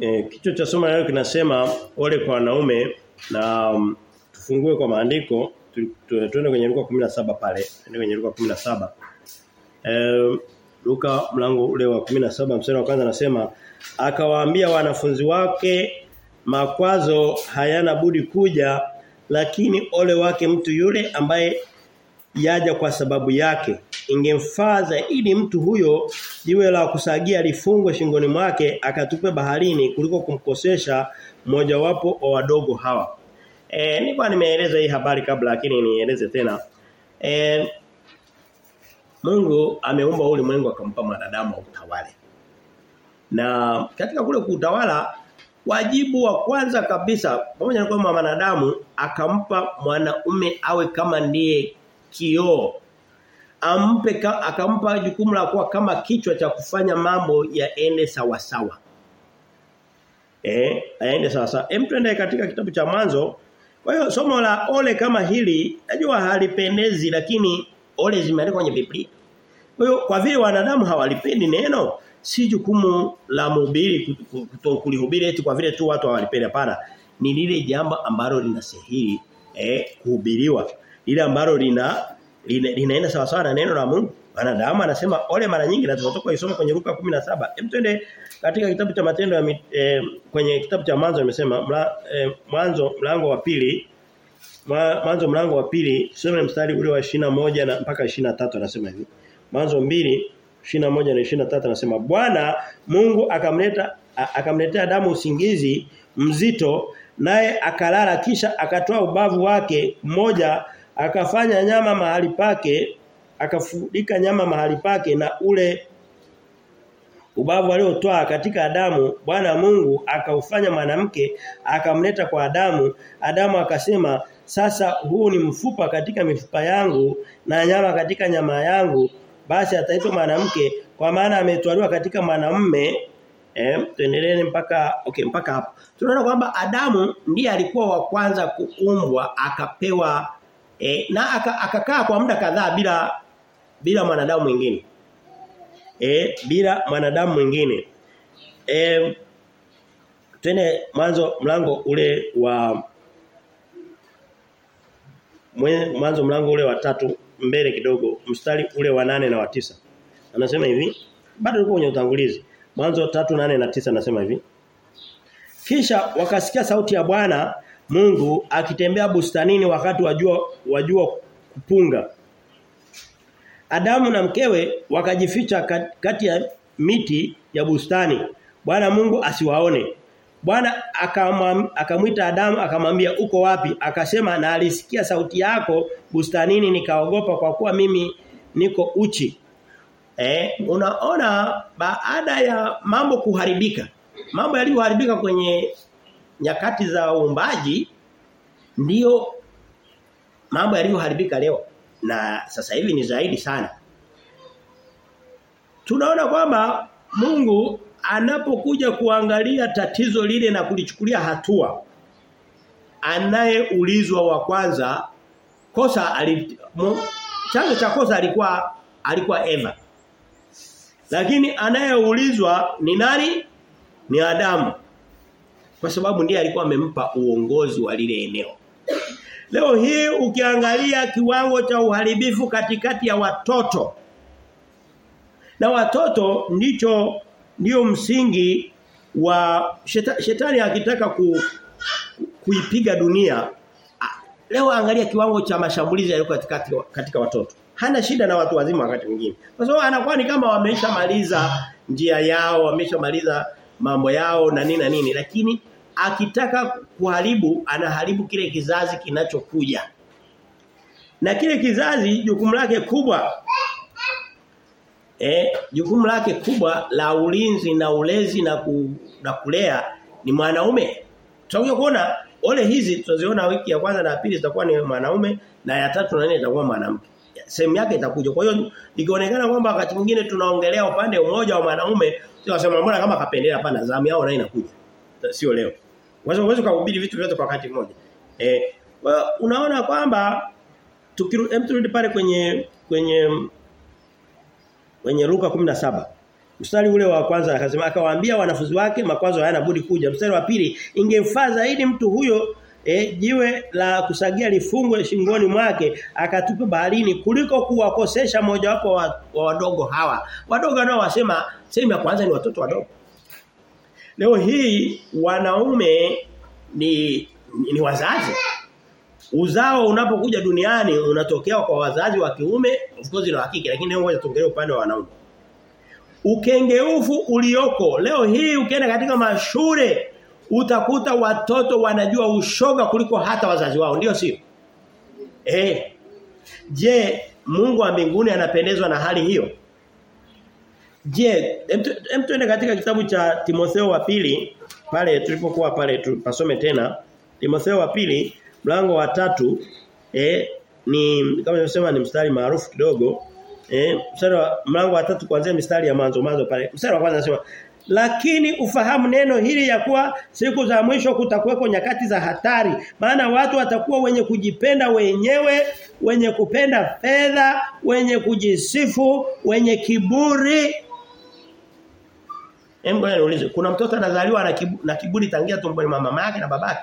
E, kichwa cha somo leo kinasema ole kwa wanaume na um, tufungue kwa maandiko tuende kwenye Luka 17 pale. Tuende kwenye Luka 17. Eh Luka mlango ule wa 17 mstari wa kwanza anasema akawaambia wanafunzi wake makwazo hayana budi kuja lakini ole wake mtu yule ambaye yaja kwa sababu yake. Ingemfaa zaidi mtu huyo jiwe la kusagia lifungwe shingoni mwake akatupe baharini kuliko kumkosesha mmoja wapo wa wadogo hawa. E, nilikuwa nimeeleza hii habari kabla lakini nieleze tena. E, Mungu ameumba ulimwengu akampa mwanadamu utawale na katika kule kutawala wajibu wa kwanza kabisa pamoja na kwamba mwanadamu akampa mwanaume awe kama ndiye kioo ampe akampa jukumu la kuwa kama kichwa cha kufanya mambo yaende sawa sawa. Eh aende sawa sawa. Hem tuende katika kitabu cha mwanzo. Kwa hiyo somo la ole kama hili najua halipendezi lakini ole zimeandikwa kwenye Biblia. Kwa hiyo kwa vile wanadamu hawalipendi neno si jukumu la mhubiri kulihubiri eti kwa vile tu watu hawalipendi hapana ni lile jambo ambalo linastahili eh kuhubiriwa lile ambalo lina lina, linaenda sawa sawa na neno la Mungu. Wanadamu anasema ole mara nyingi na tunatoka isoma kwenye Luka 17. Hem twende katika kitabu cha matendo ya eh, kwenye kitabu cha mwanzo nimesema mla, eh, mwanzo mlango wa pili mwanzo mlango wa pili tusome mstari ule wa 21 na mpaka 23 anasema hivi. Mwanzo 2 21 na 23 anasema Bwana Mungu akamleta akamletea damu usingizi mzito naye akalala kisha akatoa ubavu wake mmoja akafanya nyama mahali pake akafudika nyama mahali pake na ule ubavu aliotoa katika Adamu Bwana Mungu akaufanya mwanamke akamleta kwa Adamu. Adamu akasema sasa huu ni mfupa katika mifupa yangu na nyama katika nyama yangu. Basi ataitwa mwanamke kwa maana ametwaliwa katika mwanamume. Eh tuendelee mpaka okay mpaka hapo tunaona kwamba Adamu ndiye alikuwa wa kwanza kuumbwa akapewa E, na akakaa aka kwa muda kadhaa bila bila mwanadamu mwingine. E, bila mwanadamu mwingine. E, twende mwanzo mlango ule wa mwanzo mlango ule wa tatu mbele kidogo mstari ule wa nane na wa tisa Anasema hivi bado yuko kwenye utangulizi. Mwanzo tatu nane na tisa anasema hivi. Kisha wakasikia sauti ya Bwana Mungu akitembea bustanini wakati wajua wajua kupunga. Adamu na mkewe wakajificha kati ya miti ya bustani. Bwana Mungu asiwaone. Bwana akamwita Adamu akamwambia uko wapi? Akasema na alisikia sauti yako bustanini nikaogopa kwa kuwa mimi niko uchi. Eh, unaona baada ya mambo kuharibika. Mambo yaliyoharibika kwenye nyakati za uumbaji ndio mambo yaliyoharibika leo na sasa hivi ni zaidi sana. Tunaona kwamba Mungu anapokuja kuangalia tatizo lile na kulichukulia hatua anayeulizwa wa kwanza kosa chanzo cha kosa alikuwa alikuwa Eva. Lakini anayeulizwa ni nani? Ni Adamu kwa sababu ndiye alikuwa amempa uongozi wa lile eneo. Leo hii ukiangalia kiwango cha uharibifu katikati ya watoto. Na watoto ndicho ndio msingi wa sheta, shetani akitaka ku, kuipiga dunia. Leo angalia kiwango cha mashambulizi yaliyo katika katika watoto. Hana shida na watu wazima wakati mwingine. Kwa sababu anakuwa ni kama wameshamaliza njia yao wameshamaliza mambo yao na nini na nini. Lakini akitaka kuharibu anaharibu kile kizazi kinachokuja. Na kile kizazi jukumu lake kubwa eh jukumu lake kubwa la ulinzi na ulezi na, ku, na kulea ni mwanaume. Tutakuja kuona ole hizi tutaziona wiki ya kwanza na ya pili zitakuwa ni mwanaume na ya tatu na nne itakuwa mwanamke. Sehemu yake itakuja. Kwa hiyo ikionekana kwamba wakati mwingine tunaongelea upande mmoja wa mwanaume, tunasema mbona kama kapendelea hapana zamu yao na inakuja. Sio leo. Unaweza uweze kuhubiri vitu vyote kwa wakati mmoja. Eh, unaona kwamba tukirudi pale kwenye kwenye kwenye Luka 17 Mstari ule wa kwanza akasema akawaambia wanafunzi wake makwazo hayana budi kuja. Mstari wa pili ingemfaa zaidi mtu huyo e, jiwe la kusagia lifungwe shingoni mwake akatupe baharini kuliko kuwakosesha mojawapo wa, wa wadogo hawa. Wadogo nao wasema sehemu ya kwanza ni watoto wadogo. Leo hii wanaume ni ni, wazazi. Uzao unapokuja duniani unatokea kwa wazazi wa kiume, of course na wa kike, lakini leo ngoja tuongelee upande wa wanaume. Ukengeufu ulioko leo hii ukienda katika mashule utakuta watoto wanajua ushoga kuliko hata wazazi wao, ndio sio? Eh. Je, Mungu wa mbinguni anapendezwa na hali hiyo? Je, hem tuende katika kitabu cha Timotheo wa pili pale tulipokuwa pale tupasome tena. Timotheo wa pili mlango wa tatu eh ni kama nimesema ni mstari maarufu kidogo eh mstari wa mlango wa tatu kuanzia mstari ya mwanzo mwanzo pale. Mstari wa kwanza anasema lakini ufahamu neno hili ya kuwa siku za mwisho kutakuweko nyakati za hatari maana watu watakuwa wenye kujipenda wenyewe wenye kupenda fedha wenye kujisifu wenye kiburi Hebu niulize kuna mtoto anazaliwa na, na kiburi tangia tumboni mama yake na babake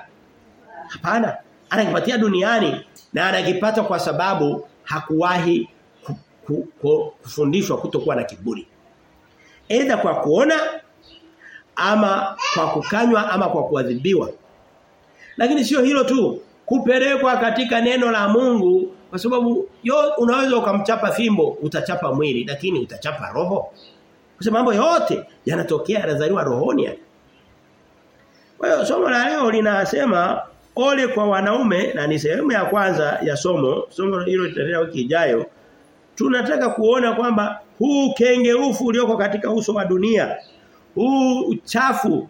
Hapana. Anakipatia duniani na anakipata kwa sababu hakuwahi ku, ku, ku, kufundishwa kutokuwa na kiburi. Aidha kwa kuona ama kwa kukanywa ama kwa kuadhibiwa. Lakini sio hilo tu, kupelekwa katika neno la Mungu kwa sababu yo unaweza ukamchapa fimbo, utachapa mwili lakini utachapa roho. Kwa mambo yote yanatokea yanazaliwa rohoni. Yani. Kwa hiyo somo la leo linasema ole kwa wanaume na ni sehemu ya kwanza ya somo. Somo hilo litaendelea wiki ijayo. Tunataka kuona kwamba huu kengeufu ulioko katika uso wa dunia huu uchafu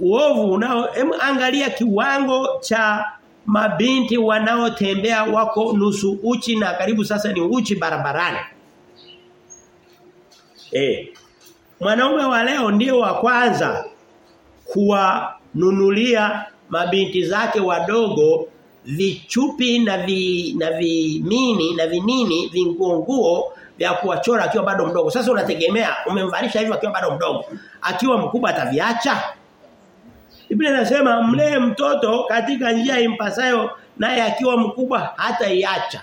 uovu unao angalia kiwango cha mabinti wanaotembea wako nusu uchi na karibu sasa ni uchi barabarani eh mwanaume wa leo ndio wa kwanza kuwanunulia mabinti zake wadogo vichupi na vi, na vimini na vinini vinguonguo vya kuwachora akiwa bado mdogo. Sasa unategemea umemvalisha hivyo akiwa bado mdogo. Akiwa mkubwa ataviacha? Biblia inasema mlee mtoto katika njia impasayo naye akiwa mkubwa hata iacha.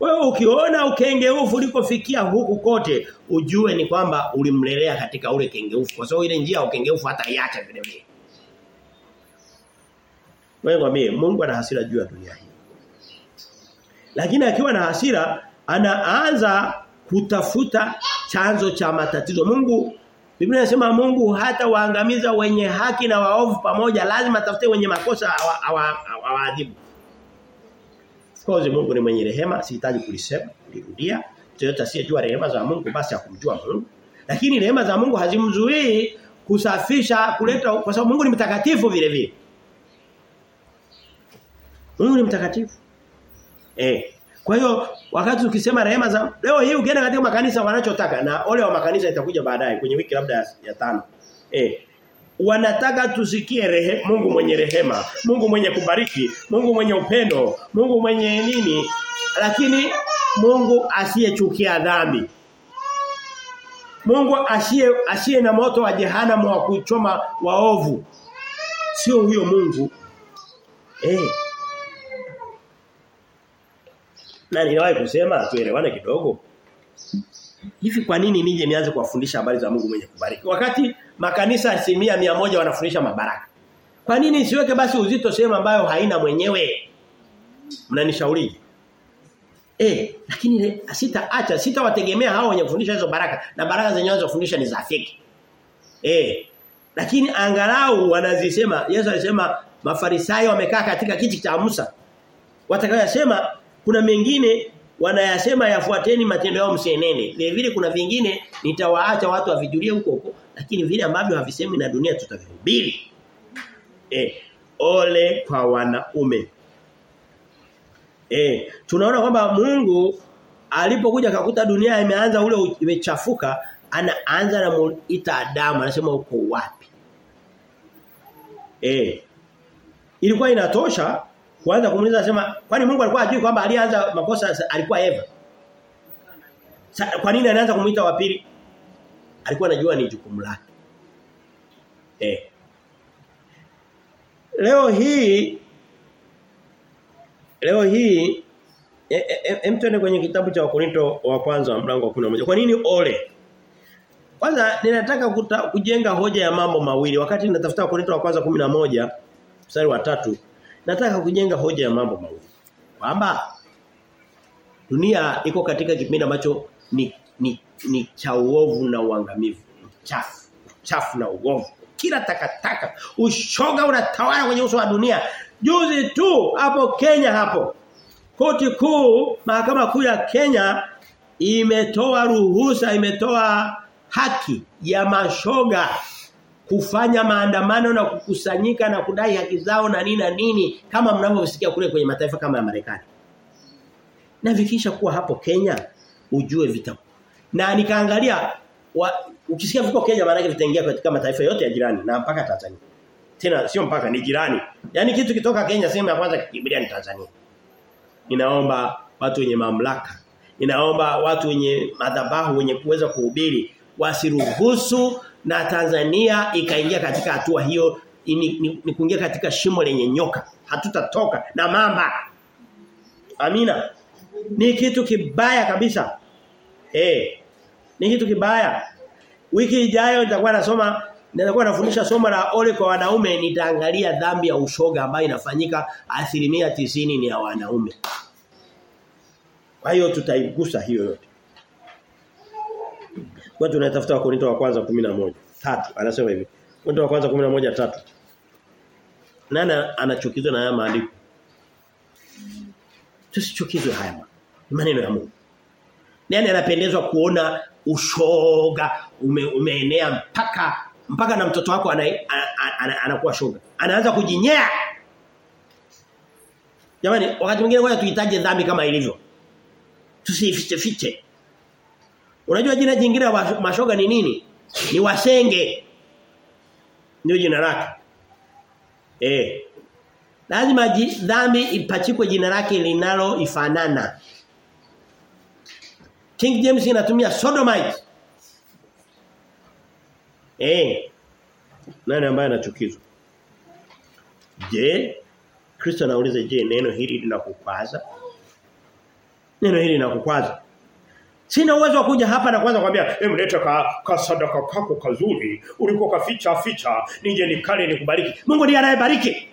Wewe ukiona ukengeufu ulikofikia huku kote ujue ni kwamba ulimlelea katika ule kengeufu kwa sababu ile njia ya ukengeufu hata iacha vile vile. Wewe mwambie Mungu ana hasira juu ya dunia hii. Lakini akiwa na hasira anaanza kutafuta chanzo cha matatizo. Mungu Biblia inasema Mungu hata waangamiza wenye haki na waovu pamoja lazima atafute wenye makosa awaadhibu. Of course Mungu ni mwenye rehema, sihitaji kulisema, kulirudia. Yote asiyejua rehema za Mungu basi hakumjua Mungu. Lakini rehema za Mungu hazimzuii kusafisha kuleta kwa sababu Mungu ni mtakatifu vile vile. Mungu ni mtakatifu. Eh. Kwa hiyo wakati ukisema rehema za leo hii ukienda katika makanisa wanachotaka na ole wa makanisa itakuja baadaye kwenye wiki labda ya, ya tano. Eh. Wanataka tusikie rehe, Mungu mwenye rehema, Mungu mwenye kubariki, Mungu mwenye upendo, Mungu mwenye nini? Lakini Mungu asiyechukia dhambi. Mungu asiye asiye na moto wa jehanamu wa kuchoma waovu. Sio huyo Mungu. Eh. Na ninawahi kusema tuelewane kidogo. Hivi kwa nini nije nianze kuwafundisha habari za Mungu mwenye kubariki? Wakati makanisa asilimia mia moja wanafundisha mabaraka. Kwa nini siweke basi uzito sehemu ambayo haina mwenyewe? Mnanishauri. Eh, lakini sitaacha, sitawategemea hao wenye kufundisha hizo baraka na baraka zenyewe zinazofundisha ni za feki. Eh. Lakini angalau wanazisema Yesu alisema Mafarisayo wamekaa katika kiti cha Musa. Watakayosema kuna mengine wanayasema yafuateni matendo yao msienene. Vile vile kuna vingine nitawaacha watu wavijulie huko huko lakini vile ambavyo havisemi na dunia tutavihubiri. Eh, ole kwa wanaume. Eh, tunaona kwamba Mungu alipokuja akakuta dunia imeanza ule imechafuka, anaanza na muita Adamu anasema uko wapi? Eh. Ilikuwa inatosha kuanza kumuuliza anasema kwani Mungu alikuwa ajui kwamba alianza makosa alikuwa Eva. Kwa nini anaanza kumuita wa pili? alikuwa anajua ni jukumu lake. Eh. Leo hii leo hii hem e, e, tuende kwenye kitabu cha Wakorinto wa kwanza mlango wa 11. Kwa nini ole? Kwanza ninataka kuta, kujenga hoja ya mambo mawili. Wakati ninatafuta Wakorinto wa kwanza 11 mstari wa tatu nataka kujenga hoja ya mambo mawili. Kwamba dunia iko katika kipindi ambacho ni ni, ni cha uovu na uangamivu. Chafu, chafu na uovu. Kila takataka, ushoga unatawala kwenye uso wa dunia. Juzi tu hapo Kenya hapo. Koti kuu, mahakama kuu ya Kenya imetoa ruhusa, imetoa haki ya mashoga kufanya maandamano na kukusanyika na kudai haki zao na nini na nini kama mnavyosikia kule kwenye mataifa kama ya Marekani. Na vikisha kuwa hapo Kenya ujue vita. Na nikaangalia ukisikia viko Kenya maana vitaingia katika mataifa yote ya jirani na mpaka Tanzania. Tena sio mpaka ni jirani. Yaani kitu kitoka Kenya sehemu ya kwanza kikimbilia ni Tanzania. Ninaomba watu wenye mamlaka. Ninaomba watu wenye madhabahu wenye kuweza kuhubiri wasiruhusu na Tanzania ikaingia katika hatua hiyo ni, ni, ni kuingia katika shimo lenye nyoka. Hatutatoka na mamba. Amina. Ni kitu kibaya kabisa. Eh. Ni kitu kibaya. Wiki ijayo nitakuwa nasoma nitakuwa nafundisha somo la ole kwa wanaume nitaangalia dhambi ya ushoga ambayo inafanyika asilimia tisini ni ya wanaume. Kwa hiyo tutaigusa hiyo yote. Kwa tunatafuta Wakorintho wa kwanza 11. Tatu anasema hivi. Wakorintho wa kwanza 11 tatu. Nana anachukizwa na haya maandiko. Tusichukizwe haya maneno ya Mungu. Nani anapendezwa kuona ushoga ume, umeenea mpaka mpaka na mtoto wako anakuwa ana, ana, ana shoga. Anaanza kujinyea. Jamani, wakati mwingine ngoja tuhitaje dhambi kama ilivyo. Tusifiche fiche. Unajua jina jingine la mashoga ni nini? Ni wasenge. Ndio jina lake. Eh. Lazima dhambi ipachikwe jina lake linalo ifanana. King James inatumia sodomite. Eh. Nani ambaye anachukizwa? Je, Kristo anauliza je, neno hili linakukwaza? Neno hili linakukwaza? Sina uwezo wa kuja hapa na kwanza kwambia, "Hebu leta ka, ka sadaka kako kazuri, uliko kaficha ficha, nije nikale nikubariki." Mungu ndiye anayebariki.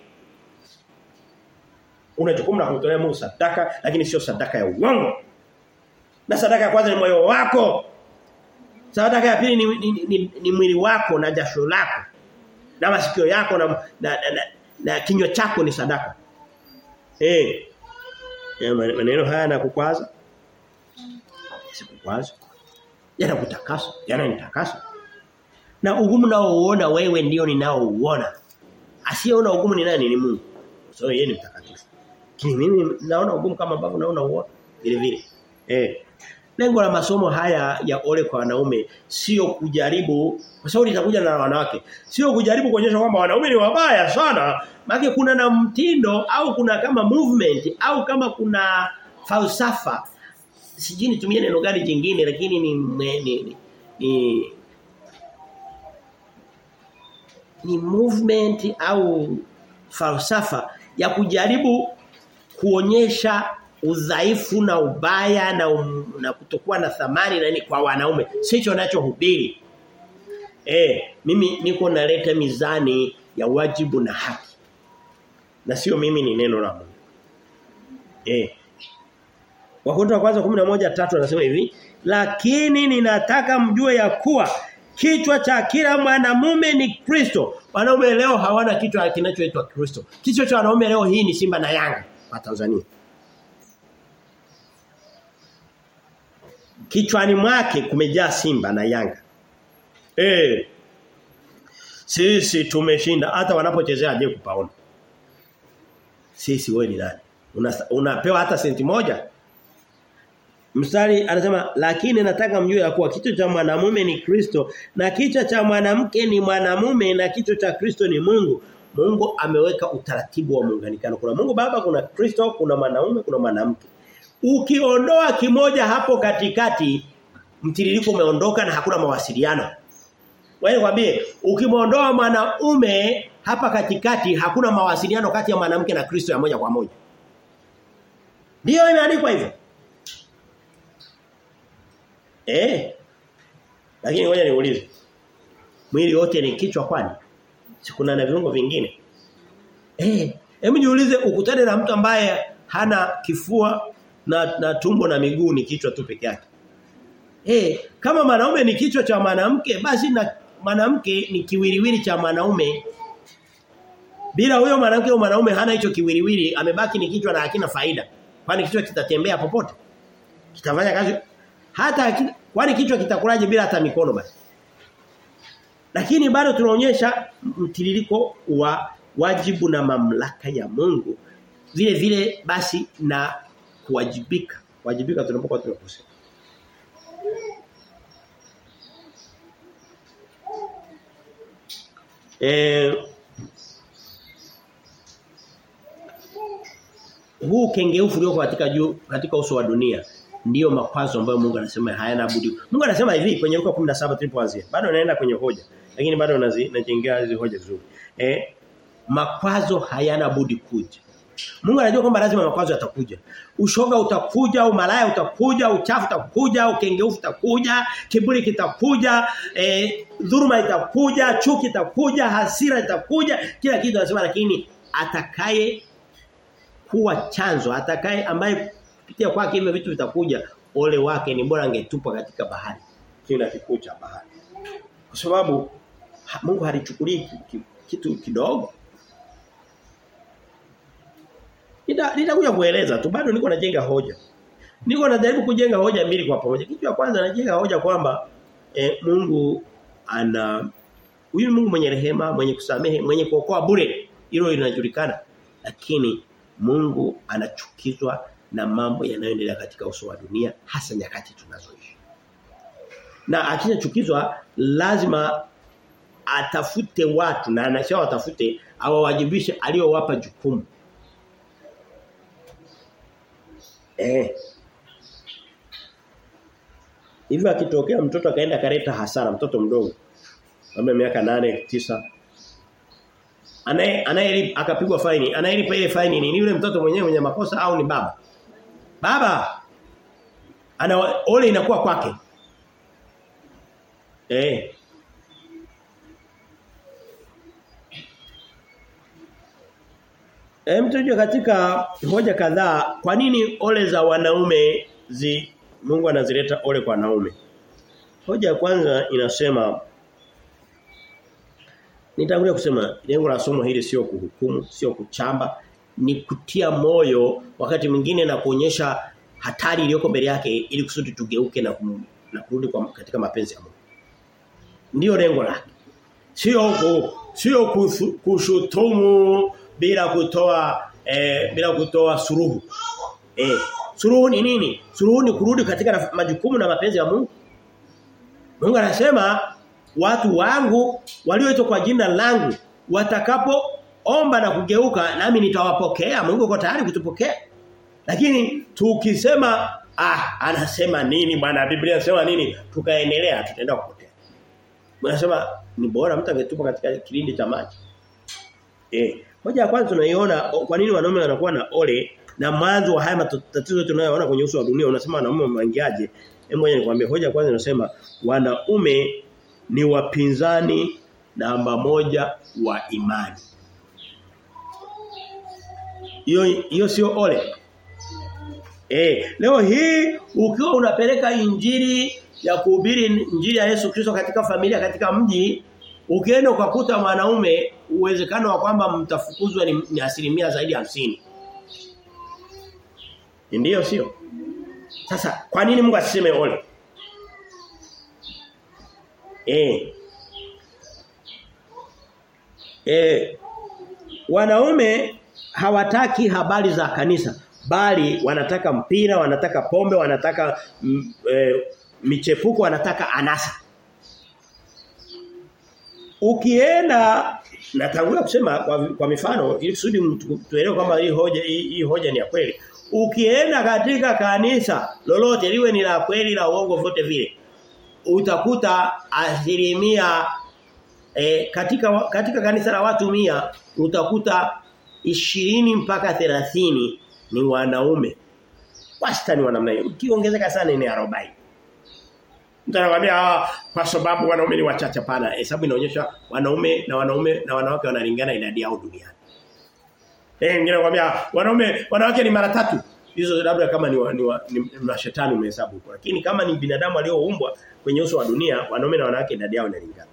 Una jukumu la kumtolea Mungu sadaka, lakini sio sadaka ya uongo. Na sadaka ya kwanza ni moyo wako. Sadaka ya pili ni, ni, ni, ni mwili wako na jasho lako. Na masikio yako na na, na, na, na kinywa chako ni sadaka. Eh. Hey. maneno haya yanakukwaza? Sikukwaza. Yanakutakasa, yananitakasa. Na ugumu naouona wewe ndio ninaouona. Asiyeona ugumu ni nani? Ni Mungu. So yeye ni mtakatifu. Kini mimi naona ugumu kama ambavyo naona uona vile vile. Eh. Lengo la masomo haya ya ole kwa wanaume sio kujaribu kwa sababu litakuja na wanawake. Sio kujaribu kuonyesha kwamba wanaume ni wabaya sana. Maana kuna na mtindo au kuna kama movement au kama kuna falsafa. Sijui nitumie neno gani jingine lakini ni ni, ni, ni ni movement au falsafa ya kujaribu kuonyesha udhaifu na ubaya na um, na kutokuwa na thamani na ni kwa wanaume. Sicho nachohubiri. Eh mimi niko naleta mizani ya wajibu na haki. Na sio mimi ni neno la Mungu. Eh Wakorintho wa kwanza 11:3 anasema hivi lakini ninataka mjue ya kuwa kichwa cha kila mwanamume ni Kristo wanaume leo hawana kichwa kinachoitwa Kristo kichwa cha wanaume leo hii ni Simba na Yanga wa Tanzania Kichwani mwake kumejaa Simba na Yanga. Eh. Sisi tumeshinda hata wanapochezea je kupaona. Sisi wewe ni nani? Una, unapewa hata senti moja? Mstari anasema lakini nataka mjue ya kuwa kichwa cha mwanamume ni Kristo na kichwa cha mwanamke ni mwanamume na kichwa cha Kristo ni Mungu. Mungu ameweka utaratibu wa muunganikano. Kuna Mungu Baba, kuna Kristo, kuna mwanaume, kuna mwanamke. Ukiondoa kimoja hapo katikati mtiririko umeondoka na hakuna mawasiliano. Wewe kwambie ukimwondoa mwanaume hapa katikati hakuna mawasiliano kati ya mwanamke na Kristo ya moja kwa moja. Ndio imeandikwa hivyo. Eh. Lakini ngoja niulize. Mwili wote ni kichwa kwani? Sikuna na viungo vingine. Eh, hebu jiulize ukutane na mtu ambaye hana kifua na, na tumbo na miguu ni kichwa tu peke yake. Eh, kama mwanaume ni kichwa cha mwanamke basi na mwanamke ni kiwiliwili cha mwanaume. Bila huyo mwanamke au mwanaume hana hicho kiwiliwili, amebaki ni kichwa na hakina faida. Kwani kichwa kitatembea popote? Kitafanya kazi hata kwani kichwa kitakulaje bila hata mikono basi? Lakini bado tunaonyesha mtiririko wa wajibu na mamlaka ya Mungu. Vile vile basi na kuwajibika. Kuwajibika tunapokuwa tunakosea. Eh huu kengeufu ulioko katika juu katika uso wa dunia ndiyo makwazo ambayo Mungu anasema hayana budi. Mungu anasema hivi kwenye Luka 17 tulipoanzia. Bado naenda kwenye hoja. Lakini bado najengea hizo hoja vizuri. Eh makwazo hayana budi kuja. Mungu anajua kwamba lazima makwazo yatakuja. Ushoga utakuja, umalaya utakuja, uchafu utakuja, ukengeufu utakuja, kiburi kitakuja, eh dhuluma itakuja, chuki itakuja, hasira itakuja, kila kitu anasema lakini atakaye kuwa chanzo, atakaye ambaye kupitia kwake hivyo vitu vitakuja, ole wake ni bora angetupa katika bahari. Kina kikuu cha bahari. Kwa sababu Mungu halichukulii kitu kidogo. Nita nitakuja kueleza tu bado niko najenga hoja. Niko najaribu kujenga hoja mbili kwa pamoja. Kitu cha kwanza najenga hoja kwamba e, Mungu ana huyu Mungu mwenye rehema, mwenye kusamehe, mwenye kuokoa bure. Hilo linajulikana. Lakini Mungu anachukizwa na mambo yanayoendelea katika uso wa dunia hasa nyakati tunazoishi. Na akishachukizwa lazima atafute watu na anashia watafute awawajibishe aliyowapa jukumu. Eh. Hivyo akitokea mtoto akaenda kareta hasara mtoto mdogo. Kama miaka nane tisa anaye akapigwa faini. Anayelipa ile faini ni yule mtoto mwenyewe mwenye makosa au ni baba? Baba. Ana ole inakuwa kwake. Eh. Hem tujue katika hoja kadhaa kwa nini ole za wanaume zi Mungu anazileta ole kwa wanaume. Hoja ya kwanza inasema Nitangulia kusema lengo la somo hili sio kuhukumu, sio kuchamba, ni kutia moyo wakati mwingine na kuonyesha hatari iliyoko mbele yake ili kusudi tugeuke na kum, na kurudi kwa katika mapenzi ya Mungu. Ndiyo lengo lake. Sio ku, sio kushutumu bila kutoa eh, bila kutoa suruhu. Eh, suruhu ni nini? Suruhu ni kurudi katika majukumu na mapenzi ya Mungu. Mungu anasema watu wangu walioitwa kwa jina langu watakapoomba na kugeuka nami nitawapokea. Mungu yuko tayari kutupokea. Lakini tukisema ah anasema nini bwana? Biblia inasema nini? Tukaendelea tutaenda kupotea. Unasema ni bora mtu angetupa katika kilindi cha maji. Eh moja ya kwanza tunaiona kwa nini wanaume wanakuwa na ole na mwanzo wa haya matatizo tunayoona kwenye uso wa dunia unasema wanaume wameangiaje hebu ngoja nikwambie hoja kwanza inasema wanaume ni wapinzani namba moja wa imani. Hiyo hiyo sio ole. Eh, leo hii ukiwa unapeleka injili ya kuhubiri injili ya Yesu Kristo katika familia katika mji, ukienda ukakuta mwanaume uwezekano wa kwamba mtafukuzwa ni, ni asilimia zaidi ya hamsini Ndiyo sio? Sasa kwa nini Mungu asiseme ole? Eh. Eh wanaume hawataki habari za kanisa bali wanataka mpira, wanataka pombe, wanataka e, michepuko, wanataka anasa. Ukienda natangulia kusema kwa, kwa mifano ili kusudi tuelewe kwamba hii hoja hii, hii hoja ni ya kweli. Ukienda katika kanisa lolote liwe ni la kweli la uongo vote vile utakuta asilimia e, katika katika kanisa la watu mia utakuta ishirini mpaka thelathini ni wanaume. Wastani wa namna hiyo. Ukiongezeka sana ni 40. Mtu anakuambia kwa sababu wanaume ni wachache pana. Hesabu inaonyesha wanaume na wanaume na wanawake wanalingana idadi yao duniani. Eh mwingine anakuambia wanaume wanawake ni mara tatu. Hizo labda kama ni wa, ni, wa, ni, ni mashetani umehesabu. Lakini kama ni binadamu alioumbwa kwenye uso wa dunia, wanaume na wanawake idadi yao inalingana.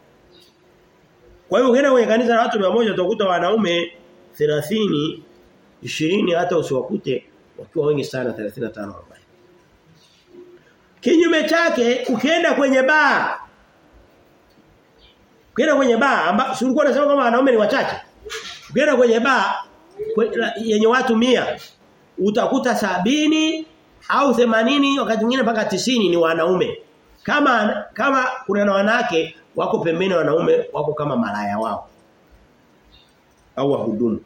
Kwa hiyo ukienda kwenye kanisa la watu 100 utakuta wanaume 30 20 hata usiwakute wakiwa wengi sana 35 40. Kinyume chake ukienda kwenye baa Ukienda kwenye baa amba si ulikuwa unasema kama wanaume ni wachache. Ukienda kwenye baa yenye watu mia utakuta sabini au themanini wakati mwingine mpaka tisini ni wanaume. Kama kama kuna na wanawake wako pembeni wanaume wako kama malaya wao. Au wahudumu.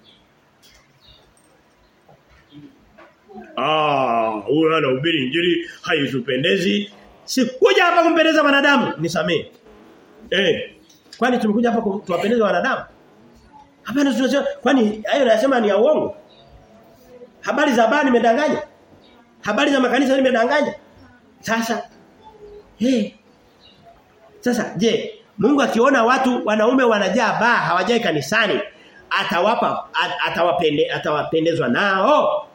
Ah, huyo anahubiri injili haitupendezi. Sikuja hapa kumpendeza wanadamu, nisamee. Eh. Kwani tumekuja hapa tuwapendeze wanadamu? Hapana tunasema kwani hayo nasema ni ya uongo? Habari za baa nimedanganya? Habari za makanisa nimedanganya? Sasa eh Sasa je, Mungu akiona watu wanaume wanajaa baa hawajai kanisani atawapa atawapende atawapendezwa nao?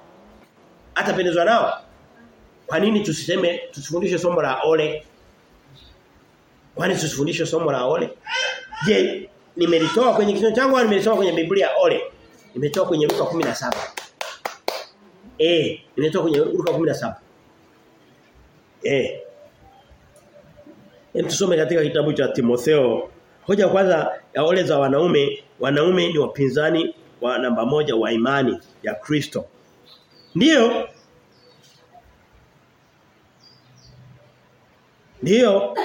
Atapendezwa nao? Kwa nini tusiseme tusifundishe somo la ole? Kwani tusifundishe somo la ole? Je, nimelitoa kwenye kitabu changu au nimelitoa kwenye Biblia ole? Nimetoa kwenye Luka 17. Eh, nimetoa kwenye Luka 17. Eh. Hem tusome katika kitabu cha Timotheo. Hoja kwanza ya ole za wanaume, wanaume ni wapinzani wa namba moja wa imani ya Kristo. Ndiyo. Ndiyo.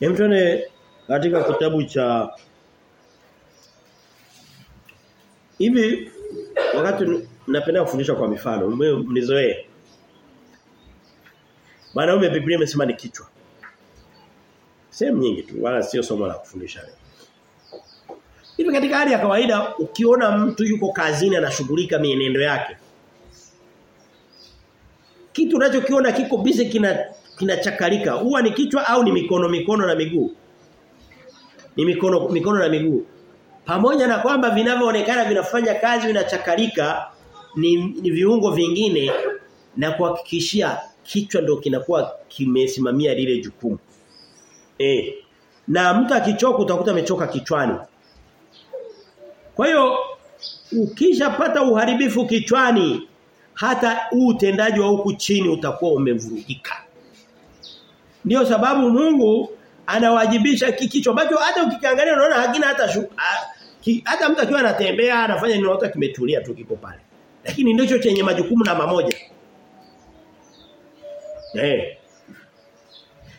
Emtone katika kitabu cha hivi wakati napenda kufundisha kwa mifano mnizoee Wanaume Biblia imesema ni kichwa. Sehemu nyingi tu wala sio somo la kufundisha leo. Hivi katika hali ya kawaida ukiona mtu yuko kazini anashughulika mienendo yake. Kitu unachokiona kiko busy kina kinachakalika. Huwa ni kichwa au ni mikono mikono na miguu? Ni mikono mikono na miguu. Pamoja na kwamba vinavyoonekana vinafanya kazi vinachakalika ni, ni viungo vingine na kuhakikishia kichwa ndio kinakuwa kimesimamia lile jukumu. Eh. Na mtu akichoka utakuta amechoka kichwani. Kwa hiyo ukishapata uharibifu kichwani hata utendaji wa huku chini utakuwa umevurugika. ndio sababu Mungu anawajibisha kichwa ambacho hata ukikiangalia unaona hakina hata shu, ha, ki, hata mtu akiwa anatembea anafanya nini hata kimetulia tu kiko pale. Lakini ndicho chenye majukumu namba moja. Eh.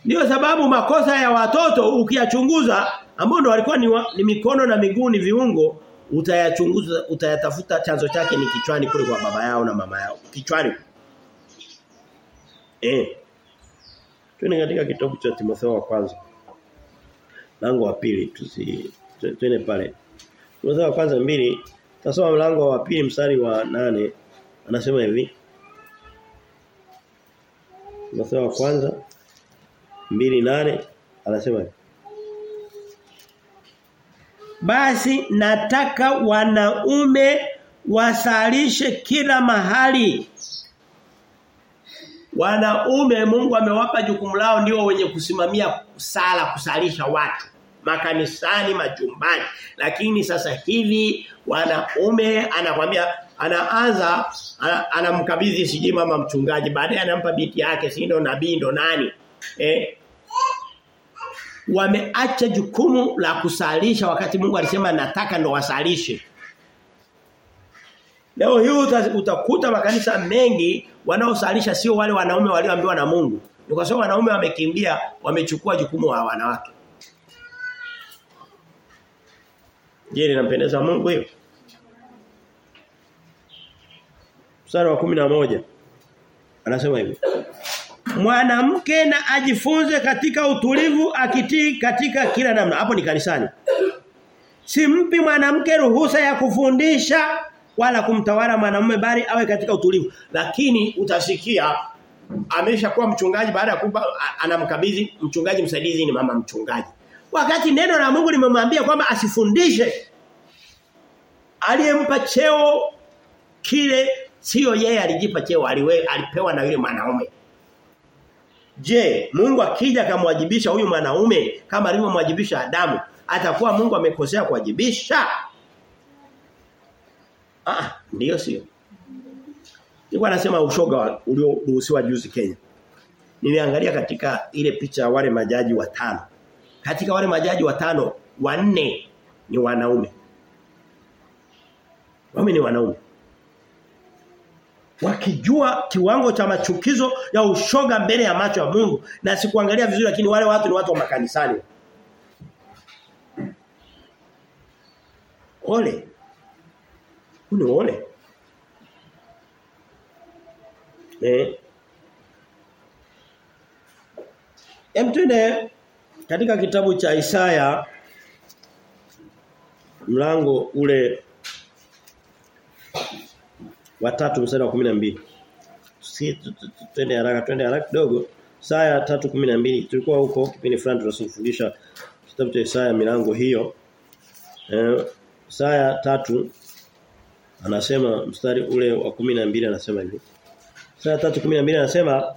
Ndio sababu makosa ya watoto ukiyachunguza ambao ndo walikuwa ni, wa, ni mikono na miguu ni viungo utayachunguza utayatafuta chanzo chake ni kichwani kule kwa baba yao na mama yao kichwani. Eh. Twende katika kitabu cha Timotheo wa kwanza. mlango wa pili tusi twende pale. Timotheo wa kwanza mbili tasoma mlango wa pili mstari wa nane anasema hivi Timotheo wa kwanza mbili nane. Anasema Basi nataka wanaume wasalishe kila mahali. Wanaume Mungu amewapa jukumu lao ndio wenye kusimamia sala kusalisha watu. Makanisani majumbani. Lakini sasa hivi wanaume anakwambia anaanza anamkabidhi ana sijima mama mchungaji baadaye anampa binti yake si ndo nabii ndo nani eh wameacha jukumu la kusalisha wakati Mungu alisema nataka ndo wasalishe Leo hii utakuta makanisa mengi wanaosalisha sio wale wanaume walioambiwa na Mungu. Ni kwa sababu wanaume wamekimbia, wamechukua jukumu la wanawake. Je, linampendeza Mungu hiyo? Mstari wa moja anasema hivi. Mwanamke na ajifunze katika utulivu akitii katika kila namna. Hapo ni kanisani. Simpi mwanamke ruhusa ya kufundisha wala kumtawala mwanamume bali awe katika utulivu. Lakini utasikia ameshakuwa mchungaji baada ya kupa anamkabidhi mchungaji msaidizi ni mama mchungaji. Wakati neno la Mungu limemwambia kwamba asifundishe aliyempa cheo kile sio yeye alijipa cheo aliwe, alipewa na yule mwanaume. Je, Mungu akija akamwajibisha huyu mwanaume kama alivyomwajibisha Adamu, atakuwa Mungu amekosea kuwajibisha? Ah, ndio sio. Nilikuwa anasema ushoga ulioruhusiwa juzi Kenya. Niliangalia katika ile picha wale majaji watano. Katika wale majaji watano, wanne ni wanaume. Wame ni wanaume. Wakijua kiwango cha machukizo ya ushoga mbele ya macho ya Mungu na sikuangalia vizuri lakini wale watu ni watu wa makanisani. Ole. Ni ole. Eh. Emtende katika kitabu cha Isaya mlango ule wa tatu mstari wa 12. Si twende haraka twende haraka kidogo. Isaya 3:12 tulikuwa huko kipindi fulani tunasufundisha kitabu cha Isaya milango hiyo. Eh Isaya tatu anasema mstari ule wa 12 anasema hivi. Isaya 3:12 anasema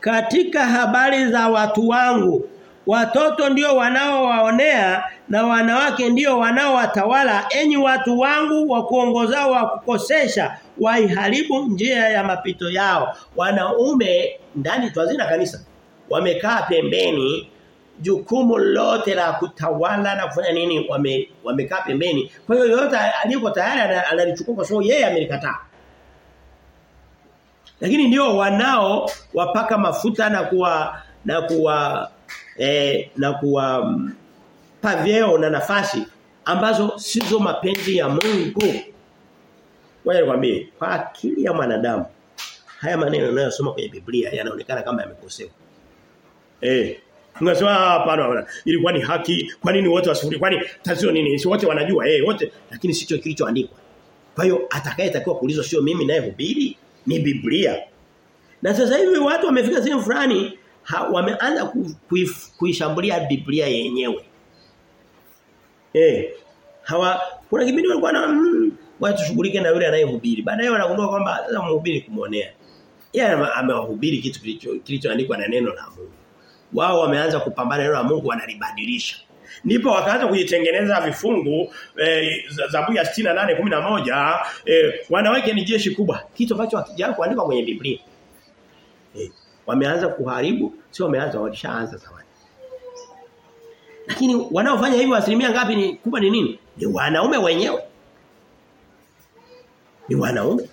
Katika habari za watu wangu watoto ndio wanaowaonea na wanawake ndio wanaowatawala. Enyi watu wangu wa kuongozao wa kukosesha waiharibu njia ya mapito yao. Wanaume ndani twazina kanisa. Wamekaa pembeni jukumu lote la kutawala na kufanya nini wame wamekaa pembeni. Kwa hiyo yote aliyoko tayari analichukua kwa sababu yeye amelikataa. Lakini ndio wanao wapaka mafuta na kuwa na kuwa eh, na kuwa pavyeo na nafasi ambazo sizo mapenzi ya Mungu. Wewe nikwambie, kwa akili ya mwanadamu haya maneno unayosoma kwenye Biblia yanaonekana kama yamekosewa. Eh, Unasema hapana ilikuwa ni haki kwa nini wote wasifuri kwani tatizo nini si wote wanajua eh wote lakini sicho kilichoandikwa. Kwa hiyo atakayetakiwa kuulizwa sio mimi naye hubiri ni Biblia. Na sasa hivi watu wamefika sehemu fulani wameanza kuishambulia Biblia yenyewe. Eh. Hawa kuna kipindi walikuwa na mm, watu shughulike na yule anayehubiri. Baadaye wanagundua kwamba sasa mhubiri kumuonea. Yeye amewahubiri kitu kilicho kilichoandikwa na neno la Mungu. Wao wameanza kupambana neno la Mungu wanalibadilisha. Ndipo wakaanza kujitengeneza vifungu eh, Zaburi ya 68:11 eh, wanawake ni jeshi kubwa. Kitu ambacho hakijawahi kuandikwa kwenye Biblia. Eh, wameanza kuharibu, sio wameanza walishaanza zamani. Lakini wanaofanya hivyo asilimia ngapi ni kubwa ni nini? Ni wanaume wenyewe. Ni wanaume.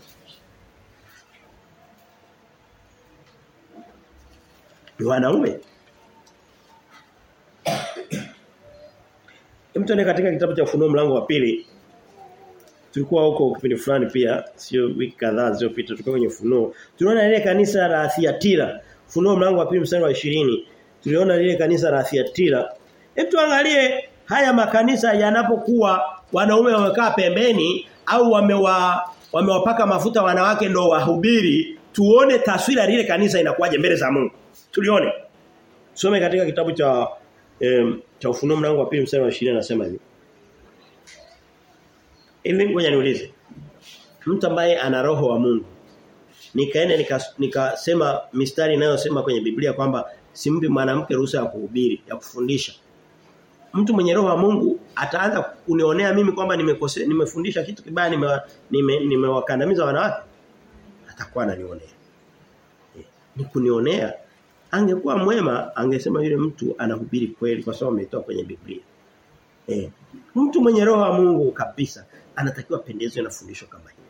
Ni wanaume. Mtone katika kitabu cha Ufunuo mlango wa pili tulikuwa huko kipindi fulani pia sio wiki kadhaa zilizopita tulikuwa kwenye Ufunuo. Tunaona ile kanisa la Thiatira. Ufunuo mlango wa pili mstari wa 20. Tuliona lile kanisa la Thiatira. Hebu tuangalie haya makanisa yanapokuwa wanaume wamekaa pembeni au wamewa wamewapaka mafuta wanawake ndo wahubiri tuone taswira lile kanisa inakuwaje mbele za Mungu. Tulione. Some katika kitabu cha em, cha Ufunuo mlango wa pili mstari wa 20 anasema hivi. Hivi ngoja niulize. Mtu ambaye ana roho wa Mungu nikaenda nikasema nika mistari inayosema kwenye Biblia kwamba simpi mwanamke ruhusa ya kuhubiri, ya kufundisha. Mtu mwenye roho wa Mungu ataanza kunionea mimi kwamba nimekosea nimefundisha kitu kibaya nimewakandamiza nime, nime wanawake. Atakuwa ananionea. Ni kunionea. Angekuwa mwema angesema yule mtu anahubiri kweli kwa sababu ametoa kwenye Biblia. Eh. Mtu mwenye roho wa Mungu kabisa anatakiwa pendezwe na fundisho kama hili.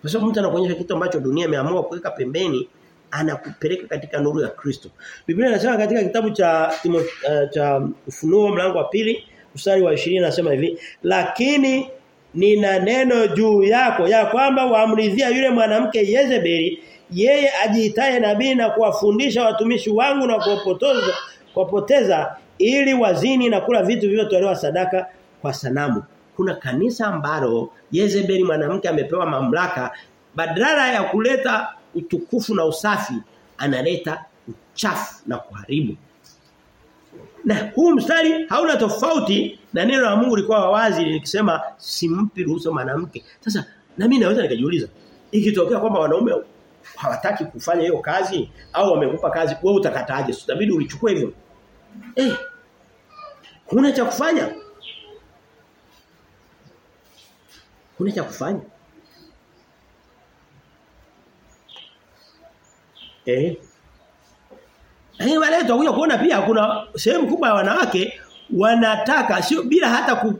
Kwa sababu mtu anakuonyesha kitu ambacho dunia imeamua kuweka pembeni anakupeleka katika nuru ya Kristo. Biblia inasema katika kitabu cha timo, uh, cha Ufunuo mlango wa pili mstari wa 20 anasema hivi, lakini nina neno juu yako ya kwamba waamridhia yule mwanamke Yezebeli yeye ajiitaye nabii na kuwafundisha watumishi wangu na kuwapotoza kuwapoteza ili wazini na kula vitu vilivyotolewa sadaka kwa sanamu. Kuna kanisa ambalo Yezebeli mwanamke amepewa mamlaka badala ya kuleta utukufu na usafi analeta uchafu na kuharibu. Na huu mstari hauna tofauti na neno la Mungu likuwa wazi likisema simpi ruhusa mwanamke. Sasa na mimi naweza nikajiuliza ikitokea kwamba wanaume hawataki kufanya hiyo kazi au wamekupa kazi wewe utakataje? Sitabidi ulichukue hivyo. Eh. Kuna cha kufanya? Kuna cha kufanya? Eh. Lakini baadaye tutakuja kuona pia kuna sehemu kubwa ya wanawake wanataka sio bila hata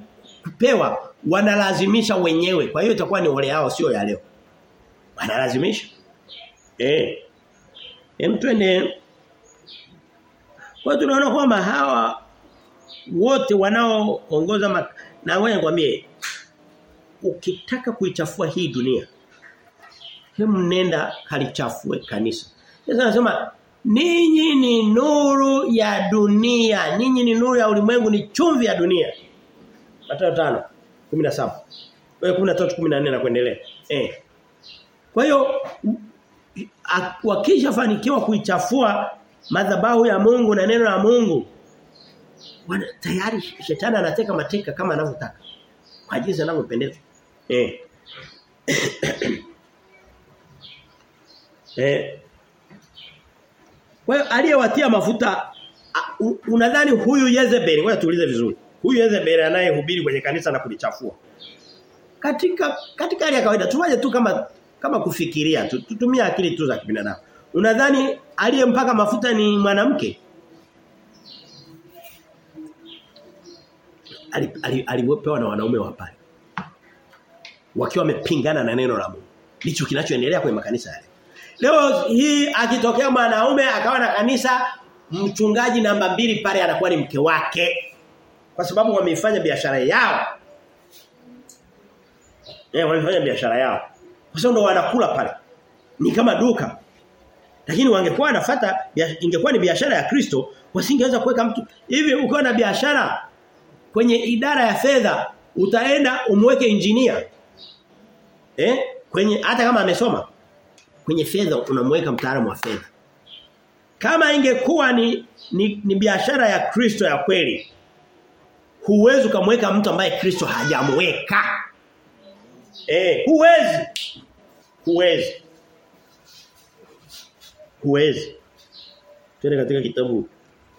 kupewa wanalazimisha wenyewe. Kwa hiyo itakuwa ni ole yao sio ya leo. Wanalazimisha. Eh. Hem twende kwa tunaona kwamba hawa wote wanaoongoza na wewe nikwambie ukitaka kuichafua hii dunia hem nenda kalichafue kanisa. Yesu anasema ninyi ni nuru ya dunia, ninyi ni nuru ya ulimwengu ni chumvi ya dunia. Mathayo 5 17. Wewe 13:14 na kuendelea. Eh. Kwa hiyo wakishafanikiwa kuichafua madhabahu ya Mungu na neno la Mungu wana tayari shetani anateka mateka kama anavyotaka. Kwa jinsi anavyopendeza. Eh. eh. Kwa hiyo aliyewatia mafuta unadhani huyu Yezebeli ngoja tuulize vizuri. Huyu Yezebeli anayehubiri kwenye kanisa na kulichafua. Katika katika hali ya kawaida tufanye tu kama kama kufikiria tu tutumie akili tu za kibinadamu. Unadhani aliyempaka mafuta ni mwanamke? Alipewa na wanaume wa pale. Wakiwa wamepingana na neno la Mungu. Ndicho kinachoendelea kwenye makanisa yale. Leo hii akitokea mwanaume akawa na kanisa mchungaji namba mbili pale anakuwa ni mke wake. Kwa sababu wameifanya biashara yao. Eh wamefanya biashara yao. Kwa sababu ndo wanakula pale. Ni kama duka. Lakini wangekuwa wanafuata ingekuwa ni biashara ya Kristo, wasingeweza kuweka mtu hivi ukiwa na biashara kwenye idara ya fedha utaenda umweke injinia. Eh? Kwenye hata kama amesoma kwenye fedha unamweka mtaalamu wa fedha. Kama ingekuwa ni ni, ni biashara ya Kristo ya kweli huwezi kumweka mtu ambaye Kristo hajamweka. Eh, huwezi. Huwezi. Huwezi. Twende katika kitabu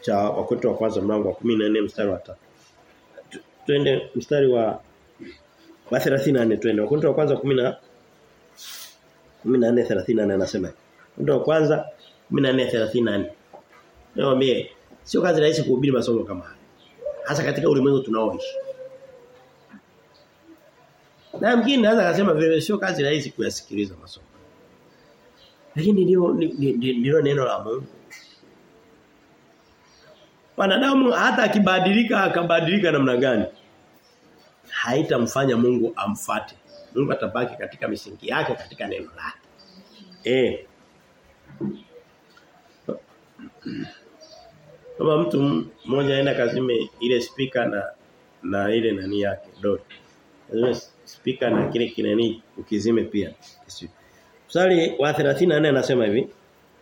cha Wakorintho wa kwanza mlango wa 14 mstari wa 3. Twende mstari wa wa 34 twende. Wakorintho wa kwanza 10 14:34 anasema. Ndio wa kwanza 14:34. Niwaambie sio kazi rahisi kuhubiri masomo kama haya. Hasa katika ulimwengu tunaoishi. Na mkingi naweza kusema vile sio kazi rahisi kuyasikiliza masomo. Lakini ndio ndio neno la Mungu. Wanadamu hata akibadilika akabadilika namna gani haitamfanya Mungu amfate. Mungu atabaki katika misingi yake katika neno lake. Eh. Kama mtu mmoja aenda kazime ile speaker na na ile nani yake dot. Lazima speaker na kile kinani ukizime pia. Mstari wa 34 anasema hivi.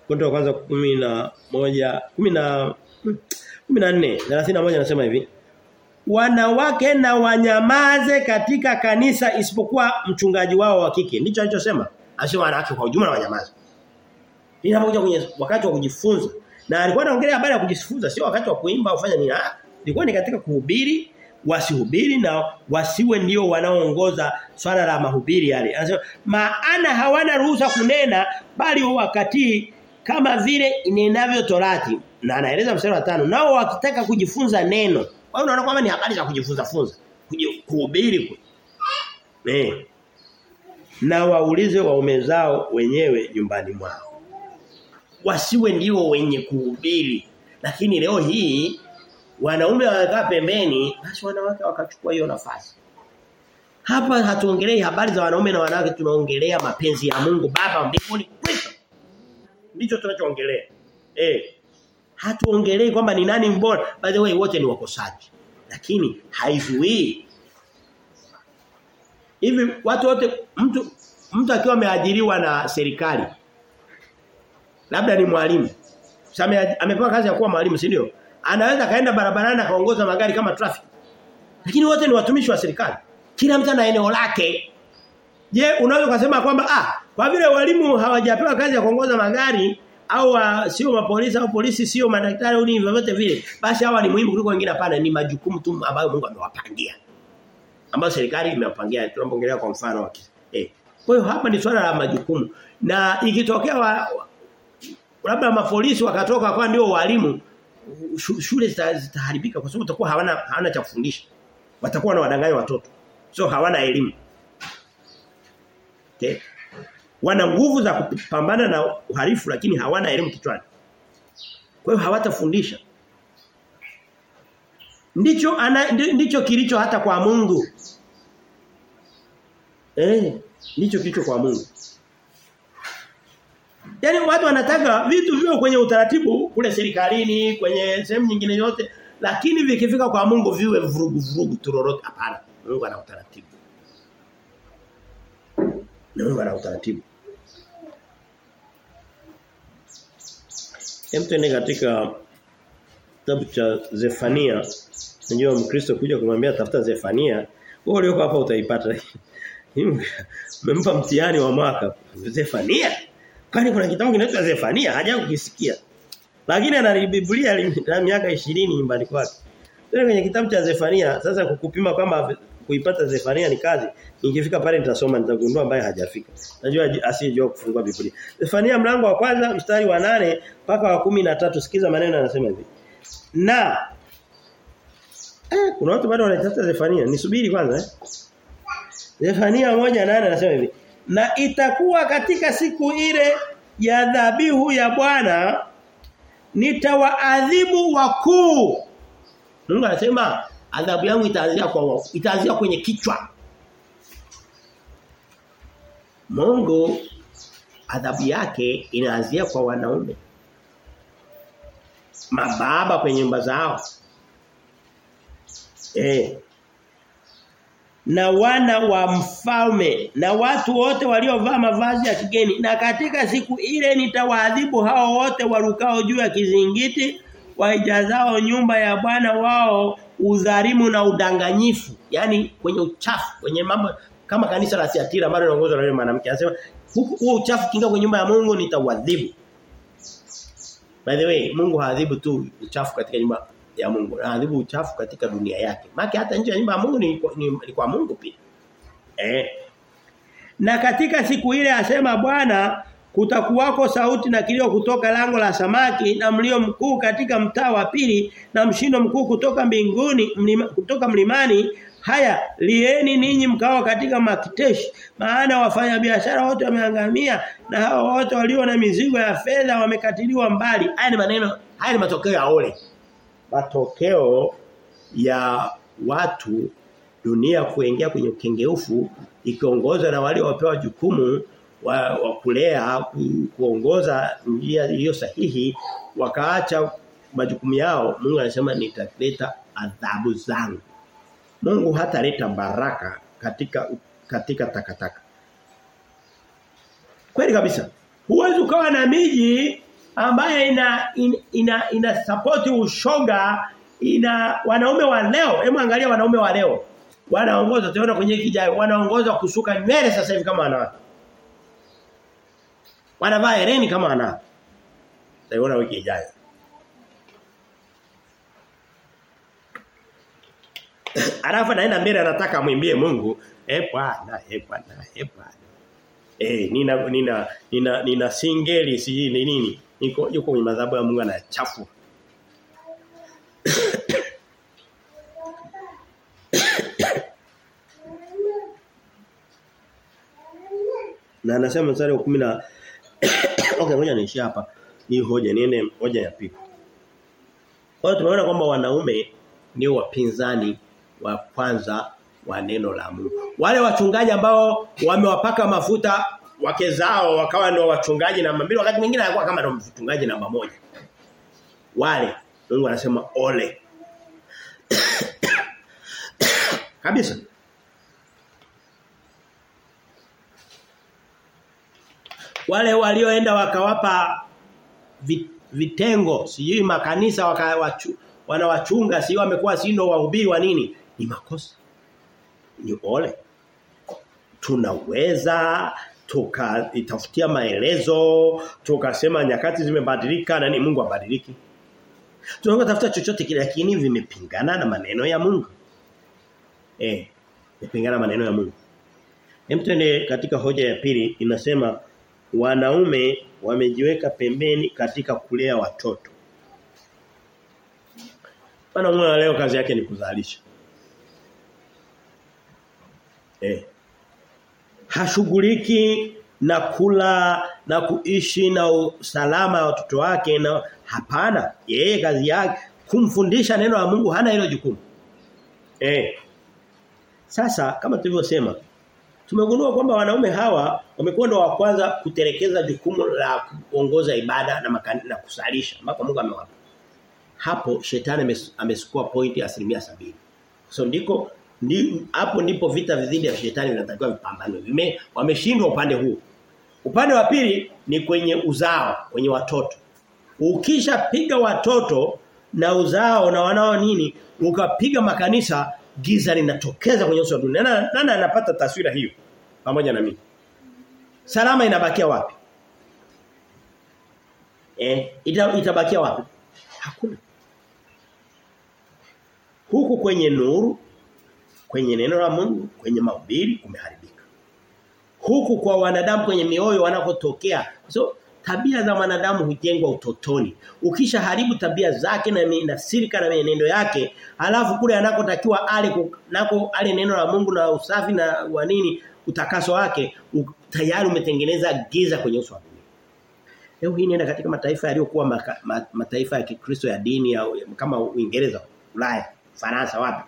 Kwanza kwanza 11 10 14 31 anasema hivi. Wanawake na wanyamaze katika kanisa isipokuwa mchungaji wao wa kike. Ndicho alichosema. Anasema wanawake kwa ujumla wanyamaze. Inapokuja kwenye wakati wa kujifunza na alikuwa anaongelea habari ya kujifunza sio wakati wa kuimba au kufanya nini. Ah, ilikuwa ni katika kuhubiri, wasihubiri na wasiwe ndio wanaoongoza swala la mahubiri yale. Anasema maana hawana ruhusa kunena bali wakati kama vile inenavyo Torati. Na anaeleza mstari wa tano nao wakitaka kujifunza neno. Hiyo unaona kwamba ni habari za kujifunza funza, kuhubiri. Eh. Na waulize waume zao wenyewe nyumbani mwao wasiwe ndio wenye kuhubiri. Lakini leo hii wanaume wanakaa pembeni, basi wanawake wakachukua hiyo nafasi. Hapa hatuongelei habari za wanaume na wanawake tunaongelea mapenzi ya Mungu Baba mbinguni Kristo. Ndicho tunachoongelea. Eh. Hatuongelei kwamba ni nani mbora. By the way wote ni wakosaji. Lakini haizuii. Hivi watu wote mtu mtu akiwa ameajiriwa na serikali labda ni mwalimu. Amepewa kazi ya kuwa mwalimu, si ndio? Anaweza kaenda barabarani akaongoza magari kama traffic. Lakini wote ni watumishi wa serikali. Kila mtu ana eneo lake. Je, unaweza kusema kwamba ah, kwa vile walimu hawajapewa kazi ya kuongoza magari au sio mapolisi au polisi sio madaktari au nini vyote vile, basi hawa ni muhimu kuliko wengine hapana, ni majukumu tu ambayo Mungu amewapangia. Ambayo serikali imewapangia. Tunapoongelea kwa mfano wa eh. Kwa hiyo hapa ni swala la majukumu. Na ikitokea wa, labda mapolisi wakatoka kwa ndio walimu shule zitaharibika kwa sababu utakuwa hawana hawana cha kufundisha. Watakuwa na wadanganya watoto. So hawana elimu. Okay. Wana nguvu za kupambana na uharifu lakini hawana elimu kichwani. Kwa hiyo hawatafundisha. Ndicho ana, ndicho kilicho hata kwa Mungu. Eh, ndicho kilicho kwa Mungu. Yaani watu wanataka vitu viwe kwenye utaratibu kule serikalini, kwenye sehemu nyingine yote, lakini vikifika kwa Mungu viwe vurugu vurugu turorote hapana. Mungu ana utaratibu. Mungu ana utaratibu. Hem tuende katika kitabu cha Zefania. Unajua Mkristo kuja kumwambia tafuta Zefania, wewe ulioko hapa utaipata. Mmempa mtihani wa mwaka. Zefania. Kwani kuna kitabu kinaitwa Zefania haja kukisikia. Lakini ana Biblia ya miaka 20 nyumbani kwake. Tuna kwenye kitabu cha Zefania sasa kukupima kwamba kuipata Zefania ni kazi. Nikifika pale nitasoma nitagundua ambaye hajafika. Najua asiyejua kufungua Biblia. Zefania mlango wa kwanza mstari wa nane mpaka wa kumi na tatu sikiza maneno anasema hivi. Na eh, kuna watu bado wanaitafuta Zefania. Nisubiri kwanza eh. Zefania moja nane anasema hivi. Na itakuwa katika siku ile ya dhabihu ya Bwana nitawaadhibu wakuu. Mungu anasema adhabu yangu itaanzia kwa itaanzia kwenye kichwa. Mungu adhabu yake inaanzia kwa wanaume. Mababa kwenye nyumba zao. Eh. Na wana wa mfalme na watu wote waliovaa mavazi ya kigeni na katika siku ile nitawaadhibu hao wote warukao juu ya kizingiti waijazao nyumba ya Bwana wao udhalimu na udanganyifu yani kwenye uchafu kwenye mambo kama kanisa la siatira ambalo linaongozwa na yule mwanamke anasema huo uchafu kinga kwenye nyumba ya Mungu nitauadhibu By the way Mungu haadhibu tu uchafu katika nyumba ya Mungu anaadhibu uchafu katika dunia yake. Maki hata nje ya nyumba ya Mungu ni, ni, ni kwa Mungu pia. Eh. Na katika siku ile asema Bwana kutakuwako sauti na kilio kutoka lango la samaki na mlio mkuu katika mtaa wa pili na mshindo mkuu kutoka mbinguni mlima, kutoka mlimani. Haya lieni ninyi mkawa katika makiteshi maana wafanyabiashara wote wameangamia na hao wote walio na mizigo ya fedha wamekatiliwa mbali. Haya ni maneno haya ni matokeo ya ole. Matokeo ya watu dunia kuingia kwenye ukengeufu ikiongozwa na wale wapewa jukumu wa, wa kulea ku, kuongoza njia iliyo sahihi wakaacha majukumu yao Mungu anasema nitaleta adhabu zangu. Mungu hataleta baraka katika katika takataka. Kweli kabisa. Huwezi ukawa na miji ambaye ina ina, ina, ina support ushoga ina wanaume wa leo. Hebu angalia wanaume wa leo. Wanaongoza tunaona kwenye kijao wanaongoza kusuka nywele sasa hivi kama wanawake wanavaa hereni kama ana. Taiona wiki ijayo. Alafu anaenda mbele anataka mwimbie Mungu, eh Bwana, eh Bwana, eh Bwana. Eh nina nina nina nina singeli si ni nini? Niko yuko kwenye madhabahu ya Mungu anachafu. na anasema mstari wa 10 na okay ngoja niishie hapa hii hoja niende hoja ya pili kwa hiyo tumeona kwamba wanaume ni wapinzani wa kwanza wa neno la Mungu. Wale wachungaji ambao wamewapaka mafuta wake zao wakawa ndio wachungaji namba mbili wakati mwingine alikuwa kama ndio mchungaji namba moja. Wale Mungu anasema ole. Kabisa. Wale walioenda wakawapa vitengo sijui makanisa wakawachu wanawachunga sio wamekuwa si ndo wahubiri wa nini. Ni makosa. Ni ole tunaweza tukaitafutia maelezo tukasema nyakati zimebadilika na ni Mungu abadiliki. Tunaweza tafuta chochote kile lakini vimepingana na maneno ya Mungu. Eh vimepingana maneno ya Mungu. Hem tuende katika hoja ya pili inasema wanaume wamejiweka pembeni katika kulea watoto Mwanamume leo kazi yake ni kuzalisha. Eh. Hashughuliki na kula na kuishi na usalama wa watoto wake na hapana. Yeye kazi yake kumfundisha neno la Mungu hana hilo jukumu. Eh. Sasa kama tulivyosema tumegundua kwamba wanaume hawa wamekuwa ndio wa kwanza kutelekeza jukumu la kuongoza ibada na makani, na kusalisha ambapo Mungu amewapa hapo shetani amesukua pointi ya asilimia sabini. So ndiko ndi, hapo ndipo vita dhidi ya shetani vinatakiwa vipambanwe. Vime wameshindwa upande huu. Upande wa pili ni kwenye uzao, kwenye watoto. Ukishapiga watoto na uzao na wanao nini, ukapiga makanisa giza linatokeza kwenye uso wa dunia. Nani anapata taswira hiyo pamoja na mimi? Salama inabakia wapi? Eh, ita, itabakia wapi? Hakuna. Huku kwenye nuru, kwenye neno la Mungu, kwenye mahubiri kumeharibika. Huku kwa wanadamu kwenye mioyo wanapotokea. So tabia za wanadamu hujengwa utotoni. Ukisha haribu tabia zake na na sirika na mienendo yake, alafu kule anakotakiwa ale nako ale neno la Mungu na usafi na wa nini utakaso wake tayari umetengeneza giza kwenye uso wa dunia. Leo hii nenda katika mataifa yaliyokuwa ma, ma, mataifa ya Kikristo ya dini au kama Uingereza, Ulaya, Faransa wapi?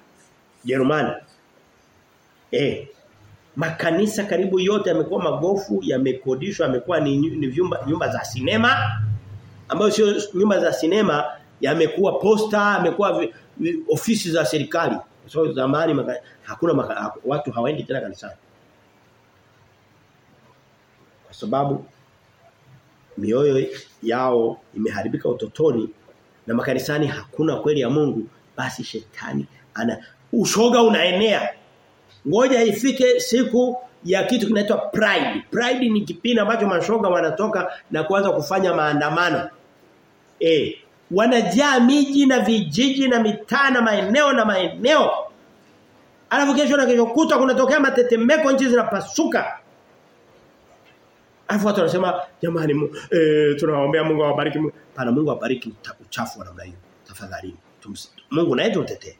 Jerumani. Eh. Makanisa karibu yote yamekuwa magofu, yamekodishwa, yamekuwa ni, ni vyumba nyumba za sinema ambayo sio nyumba za sinema, yamekuwa posta, yamekuwa ofisi za serikali. So zamani maka, hakuna maka, watu hawaendi tena kanisani. Kwa sababu mioyo yao imeharibika utotoni na makanisani hakuna kweli ya Mungu basi shetani ana ushoga unaenea. Ngoja ifike siku ya kitu kinaitwa pride. Pride ni kipindi ambacho mashoga wanatoka na kuanza kufanya maandamano. Eh wanajaa miji na vijiji na mitaa na maeneo na maeneo. Alafu kesho na kesho kuta kunatokea matetemeko nchi zinapasuka Alafu watu wanasema jamani e, tunawaombea Mungu awabariki. Pana Mungu awabariki uchafu wa namna hiyo. Tafadhali. Mungu naye tutetee.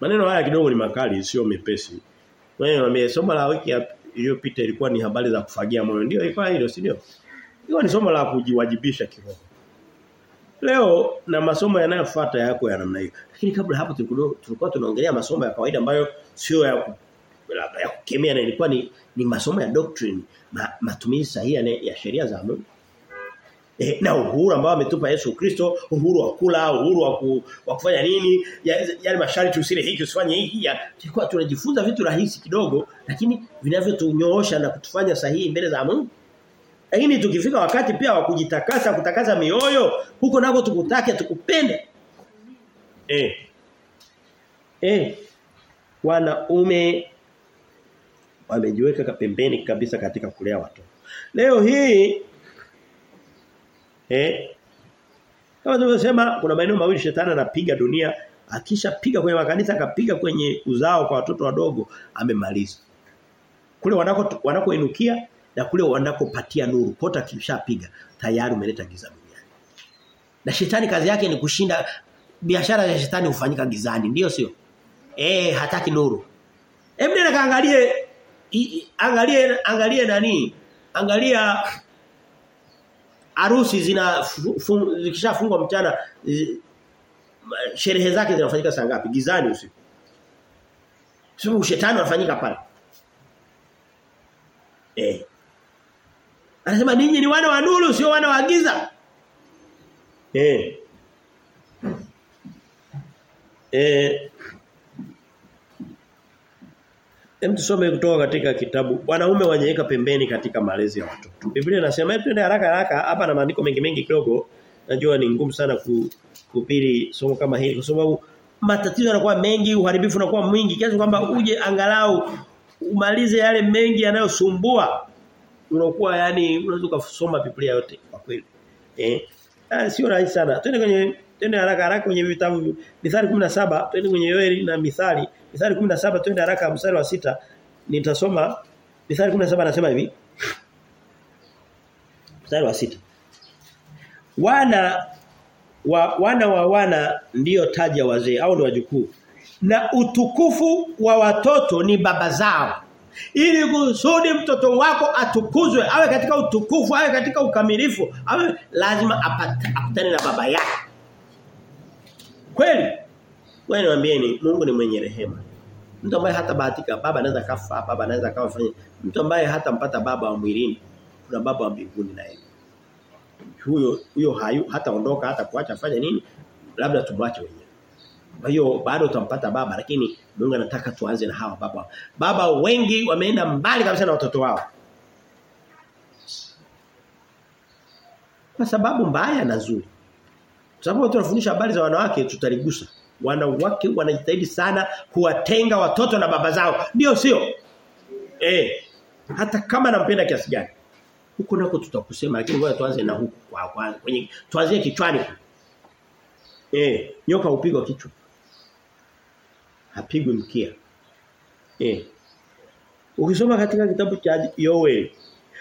Maneno haya kidogo ni makali sio mepesi. Wewe somo la wiki iliyopita ilikuwa ni habari za kufagia moyo. Ndio ilikuwa hilo, si ndio? Ilikuwa ni somo la kujiwajibisha kiroho. Leo na masomo yanayofuata yako ya namna hiyo. Lakini kabla hapo tulikuwa tunaongelea masomo ya kawaida ambayo sio ya labda ya kukemea na ilikuwa ni, ni masomo ya doctrine, ma, matumizi sahihi ya sheria za Mungu. E, na uhuru ambao ametupa Yesu Kristo, uhuru wa kula, uhuru wa, ku, wa kufanya nini, yale ya masharti usile hiki usifanye hiki. Tulikuwa tunajifunza vitu rahisi kidogo lakini vinavyotunyoosha na kutufanya sahihi mbele za Mungu. Lakini tukifika wakati pia wa kujitakasa, kutakasa mioyo, huko nako tukutake tukupende. Eh. Eh. Wanaume wamejiweka pembeni kabisa katika kulea watoto. Leo hii eh kama tulivyosema kuna maeneo mawili shetani anapiga dunia akishapiga kwenye makanisa akapiga kwenye uzao kwa watoto wadogo amemaliza. Kule wanako wanakoinukia na kule wanakopatia nuru pota kishapiga tayari umeleta giza duniani. Na shetani kazi yake ni kushinda biashara ya shetani hufanyika gizani ndio sio? Eh hataki nuru. Hebu nenda kaangalie angalie angalie nani? Angalia harusi zina zikishafungwa mchana sherehe zake zinafanyika saa ngapi? Gizani usiku. Sio shetani anafanyika pale. Eh. Anasema ninyi ni wana wa nuru sio wana wa giza. Eh. Eh. Hem tusome kutoka katika kitabu wanaume wanyeweka pembeni katika malezi ya watoto. Biblia inasema hebu twende haraka haraka hapa na maandiko mengi mengi kidogo. Najua ni ngumu sana ku, kupili somo kama hili kwa sababu matatizo yanakuwa mengi, uharibifu unakuwa mwingi kiasi kwamba uje angalau umalize yale mengi yanayosumbua. Unakuwa yani unaweza kusoma Biblia yote kwa kweli. Eh. Ah, sio rahisi sana. Twende kwenye twende haraka haraka kwenye vitabu Mithali 17, twende kwenye Yoeli na Mithali. Mithali 17 twende haraka mstari wa sita Nitasoma Mithali 17 anasema hivi. Mstari wa sita Wana wa wana wa wana ndiyo taji ya wazee au ni wajukuu. Na utukufu wa watoto ni baba zao. Ili kusudi mtoto wako atukuzwe, awe katika utukufu, awe katika ukamilifu, awe lazima apatane na baba yake. Kweli? Wewe niambieni Mungu ni mwenye rehema. Mtu ambaye hata bahatika baba anaweza kafa, baba anaweza kawa fanya. Mtu ambaye hata mpata baba wa mwilini, kuna baba wa mbinguni naye. Huyo huyo hayu hata ondoka hata kuacha fanya nini? Labda tumwache wenyewe. Kwa hiyo bado utampata baba lakini Mungu anataka tuanze na hawa baba. Baba wengi wameenda mbali kabisa na watoto wao. Kwa sababu mbaya na nzuri. Kwa sababu tunafundisha habari za wanawake tutaligusa. Wanawake wanajitahidi sana kuwatenga watoto na baba zao. Ndio sio? Eh. Hata kama nampenda kiasi gani. Huko nako tutakusema lakini ngoja tuanze na huku kwa kwanza. Kwenye tuanzie kichwani. Eh, nyoka upigwa kichwa. Hapigwi mkia. Eh. Ukisoma katika kitabu cha Yoel.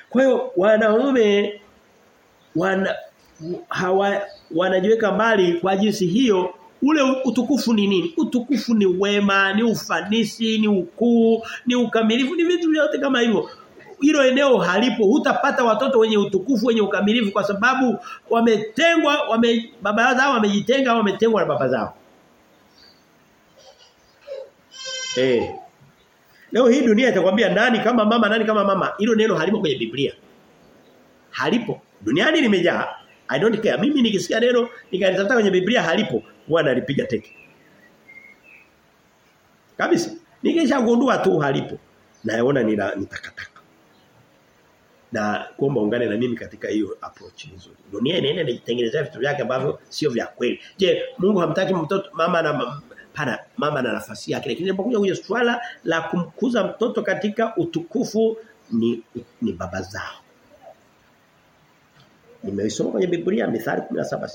Kwa hiyo wanaume wana hawa wanajiweka mbali kwa jinsi hiyo ule utukufu ni nini? Utukufu ni wema, ni ufanisi, ni ukuu, ni ukamilifu, ni vitu vyote kama hivyo. Hilo eneo halipo, hutapata watoto wenye utukufu, wenye ukamilifu kwa sababu wametengwa, wame baba zao wamejitenga, wametengwa na baba zao. Eh. Leo hii dunia itakwambia nani kama mama, nani kama mama. Hilo neno halipo kwenye Biblia. Halipo. Duniani limejaa. I don't care. Mimi nikisikia neno nikalitafuta kwenye Biblia halipo, huwa nalipiga teke. Kabisa. Nikishagundua tu halipo. Naona ni takataka. Na kuomba ungane na mimi katika hiyo approach nzuri. Dunia inaenda inatengenezea vitu vyake ambavyo sio vya kweli. Je, Mungu hamtaki mtoto mama na pana mama na nafasi yake lakini inapokuja kwenye swala la kumkuza mtoto katika utukufu ni ni baba zao. Nimeisoma kwenye Biblia Mithali 17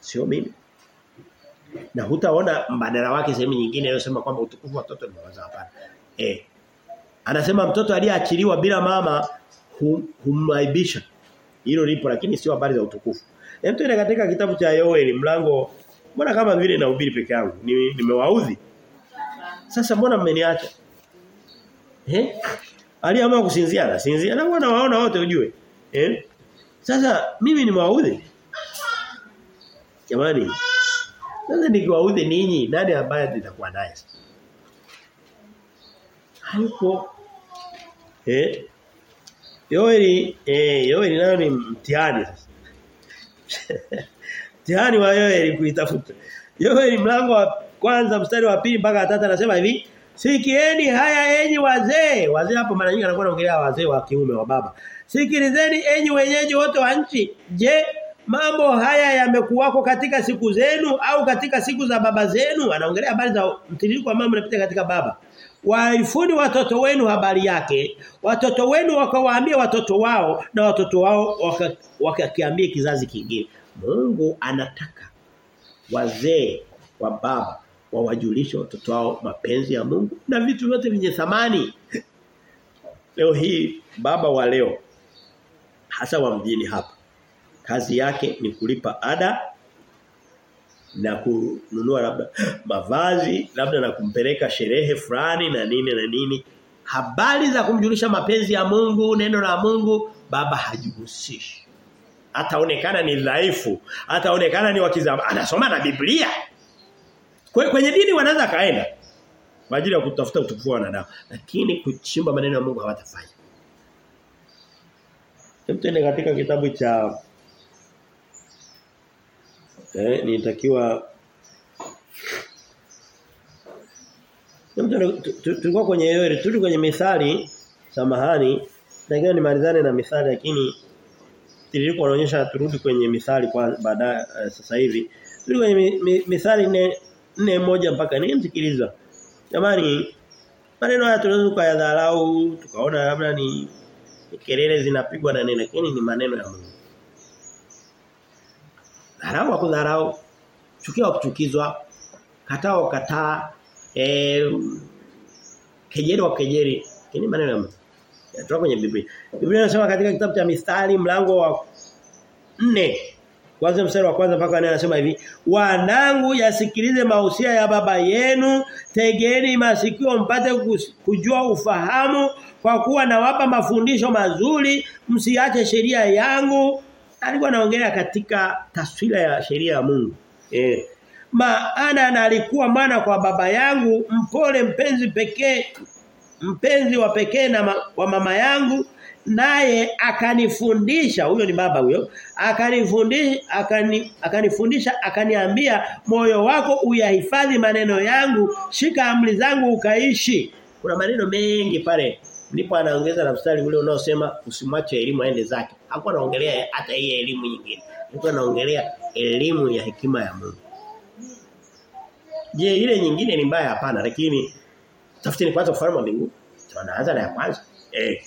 sio mimi. Na hutaona mbadala wake sehemu nyingine inayosema kwamba utukufu wa mtoto ni baba zao hapana. Eh. Anasema mtoto aliyeachiliwa bila mama hum, humaibisha. Hilo lipo lakini sio habari za utukufu. Hem tuende katika kitabu cha Yoeli mlango Mbona kama vile nahubiri peke yangu? Nimewaudhi. Sasa mbona mmeniacha? Eh? Aliamua kusinzia na sinzia na wana waona wote ujue. Eh? Sasa mimi nimewaudhi. Jamani. Sasa nikiwaudhi ninyi nani ambaye nitakuwa naye? Hayupo. Eh? Yoeli eh Yoeli nayo ni mtihani sasa. Mtihani wa Yoeli kuitafuta. Yoeli mlango wa kwanza mstari wa pili mpaka tatu anasema hivi, Sikieni haya enyi wazee. Wazee hapo mara nyingi anakuwa anaongelea wazee wa kiume wa baba. Sikilizeni enyi wenyeji wote wa nchi. Je, mambo haya yamekuwako katika siku zenu au katika siku za baba zenu? Anaongelea habari za mtiririko wa mambo yanapita katika baba. Waifuni watoto wenu habari yake, watoto wenu wakawaambia watoto wao na watoto wao wakakiambia waka kizazi kingine. Mungu anataka wazee wa baba wawajulishe watoto wao mapenzi ya Mungu na vitu vyote vyenye thamani. Leo hii baba wa leo hasa wa mjini hapa kazi yake ni kulipa ada na kununua labda mavazi labda na kumpeleka sherehe fulani na nini na nini habari za kumjulisha mapenzi ya Mungu neno la Mungu baba hajihusishi ataonekana ni dhaifu, ataonekana ni wakizama. Anasoma na Biblia. Kwe, Kwenye dini wanaweza kaenda kwa ajili ya kutafuta utukufu wa wanadamu, lakini kuchimba maneno ya Mungu hawatafanya. Tuende katika kitabu cha eh nitakiwa tulikuwa kwenye yeye tulikuwa kwenye mithali samahani natakiwa nimalizane na mithali lakini tiririko unaonyesha turudi kwenye mithali kwa baadaye uh, sasa hivi. Turudi kwenye mi, mi, mithali ne, ne moja mpaka ni msikiliza. Jamani maneno haya tunaweza kuyadharau tukaona labda ni kelele zinapigwa na nini lakini ni maneno ya Mungu. Dharau wa kudharau chukia wakuchukizwa kataa kataa eh kejeli wa kejeli ni maneno ya Mungu yatoka kwenye Biblia. Biblia inasema katika kitabu cha Mithali mlango wa 4 kwanza mstari wa kwanza mpaka anasema hivi wanangu yasikilize mahusia ya baba yenu. Tegeni masikio mpate kujua ufahamu kwa kuwa nawapa mafundisho mazuri. Msiache sheria yangu. Alikuwa anaongelea katika taswira ya sheria ya Mungu. Eh. Maana alikuwa mwana kwa baba yangu mpole mpenzi pekee mpenzi wa pekee na ma, wa mama yangu naye akanifundisha. Huyo ni baba huyo. Akanifundisha akani, akanifundisha akaniambia moyo wako uyahifadhi maneno yangu shika amri zangu ukaishi. Kuna maneno mengi pale. Ndipo anaongeza na mstari ule unaosema usimwache elimu aende zake. Hakuwa anaongelea hata hii elimu nyingine. Alikuwa anaongelea elimu ya hekima ya Mungu. Je, ile nyingine ni mbaya? Hapana lakini tafuteni kwanza ufalme wa mbinguni. Tunaanza na ya kwanza. Eh.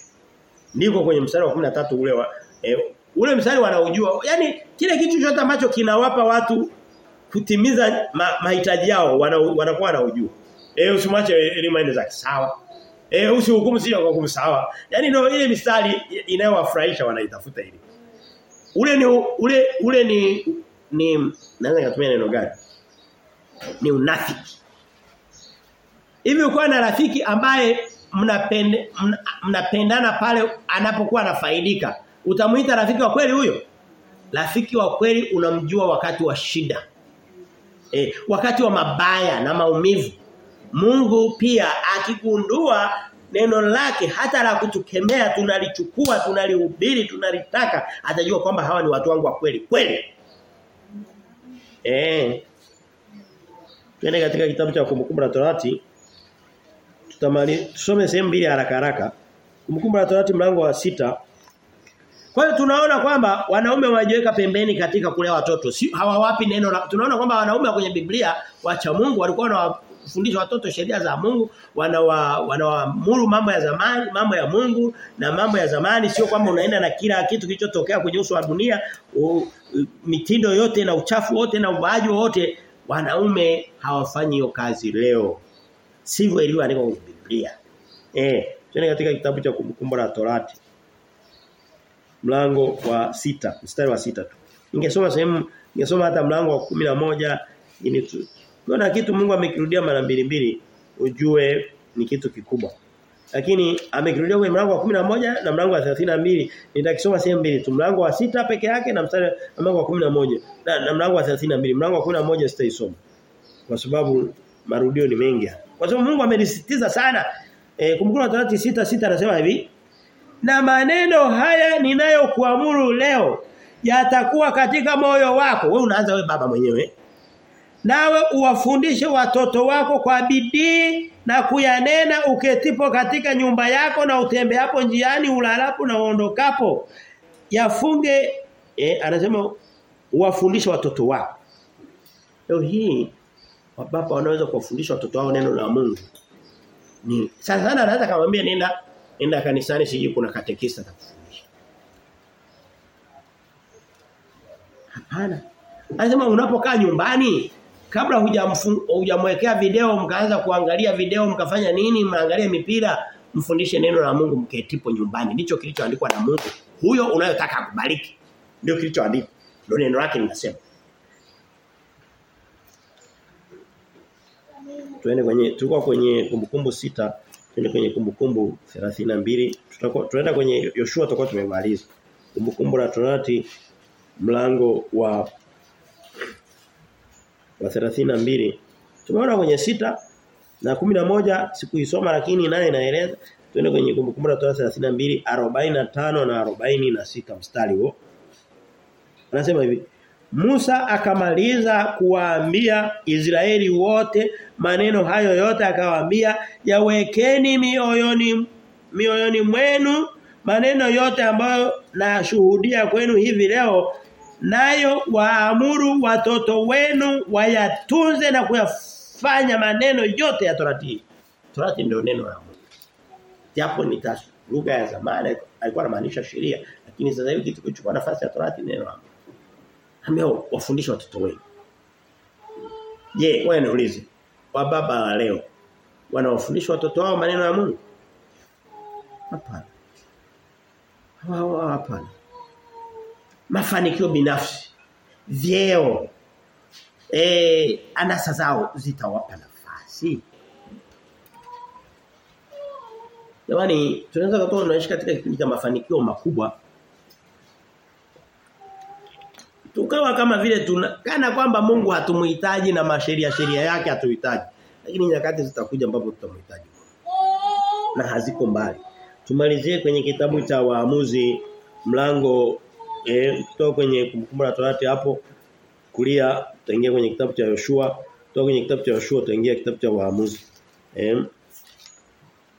Niko kwenye mstari wa 13 ule wa eh, ule mstari wanaujua. Yaani kile kitu chote ambacho kinawapa watu kutimiza ma, mahitaji yao wanakuwa wana wanaujua. Eh usimwache elimu aende zake sawa. Eh usihukumu sio kwa hukumu sawa. Yaani ndio ile mistari inayowafurahisha wanaitafuta ile. Ule ni ule ule ni ni naweza kutumia neno gani? ni unafiki. Hivi ukuwa na rafiki ambaye mnapende mnapendana pale anapokuwa anafaidika. Utamuita rafiki wa kweli huyo? Rafiki wa kweli unamjua wakati wa shida. E, wakati wa mabaya na maumivu. Mungu pia akigundua neno lake hata la kutukemea tunalichukua tunalihubiri tunalitaka atajua kwamba hawa ni watu wangu wa kweli kweli. Eh katika kitabu cha kumbukumbu la Torati. Tutamali tusome sehemu mbili haraka haraka. Kumbukumbu la Torati mlango wa sita Kwa hiyo tunaona kwamba wanaume wajiweka pembeni katika kulea watoto. Si hawawapi neno la tunaona kwamba wanaume kwenye Biblia wacha Mungu walikuwa wanawafundisha watoto sheria za Mungu, wanawa wanawaamuru mambo ya zamani, mambo ya Mungu na mambo ya zamani sio kwamba unaenda na kila kitu kilichotokea kwenye uso wa dunia, u, mitindo yote na uchafu wote na ubaaji wote wanaume hawafanyi hiyo kazi leo. Sivyo ilivyoandikwa kwenye Biblia. Eh, tuende katika kitabu cha kumbukumbu la Torati. Mlango wa sita, mstari wa sita tu. Ningesoma sehemu, ningesoma hata mlango wa kumi na moja ili. Kuna kitu Mungu amekirudia mara mbili mbili ujue ni kitu kikubwa. Lakini amekirudia kwenye mlango wa 11 na mlango wa 32. Nitakisoma sehemu mbili tu. Mlango wa sita peke yake na mstari mlango wa 11 na, na mlango wa 32. Mlango wa 11 sitaisoma. Kwa sababu marudio ni mengi. Kwa sababu Mungu amenisitiza sana. E, kumbuka Torati sita sita anasema hivi. Na maneno haya ninayokuamuru leo yatakuwa katika moyo wako. Wewe unaanza wewe baba mwenyewe. Nawe uwafundishe watoto wako kwa bidii na kuyanena uketipo katika nyumba yako na utembeapo njiani ulalapo na uondokapo. Yafunge eh, anasema uwafundishe watoto wako. Leo hii wababa wanaweza kuwafundisha watoto wao neno la Mungu. Ni sana sana anaweza kumwambia nenda nenda kanisani siji kuna katekista atakufundisha. Hapana. Anasema unapokaa nyumbani kabla hujamwekea video mkaanza kuangalia video mkafanya nini mnaangalia mipira mfundishe neno la Mungu mketipo nyumbani ndicho kilichoandikwa na Mungu huyo unayotaka akubariki ndio kilichoandikwa ndio neno lake linasema Tuende kwenye tulikuwa kwenye kumbukumbu sita tuende kwenye kumbukumbu 32 tutakuwa tunaenda kwenye Yoshua tutakuwa tumemaliza. Kumbukumbu la Torati mlango wa wa 32 tumeona kwenye sita na kumi na moja sikuisoma lakini naye inaeleza. Tuende kwenye kumbukumbu la Torati 32 45 na 46 mstari huo. Anasema hivi Musa akamaliza kuwaambia Israeli wote maneno hayo yote akawaambia yawekeni mioyoni mioyoni mwenu maneno yote ambayo nashuhudia kwenu hivi leo nayo waamuru watoto wenu wayatunze na kuyafanya maneno yote ya Torati. Torati ndio neno la Mungu. Japo ni lugha ya zamani alikuwa anamaanisha sheria lakini sasa hivi kitu kuchukua nafasi ya Torati neno la Ambao watoto wenu. Je, wewe niulize. Wa baba wa leo wanawafundisha watoto wao maneno ya Mungu? Hapana. Hawa hapana. Mafanikio binafsi, vyeo, eh anasa zao zitawapa nafasi. Jamani, tunaweza kutoa tunaishi katika kipindi cha mafanikio makubwa. Tukawa kama vile tuna kana kwamba Mungu hatumuhitaji na masheria sheria yake hatuhitaji. Lakini nyakati zitakuja ambapo tutamhitaji. Na haziko mbali. Tumalizie kwenye kitabu cha waamuzi mlango eh kutoka kwenye kumbukumbu la Torati hapo kulia tutaingia kwenye kitabu cha Yoshua kutoka kwenye kitabu cha Yoshua tutaingia kitabu cha waamuzi eh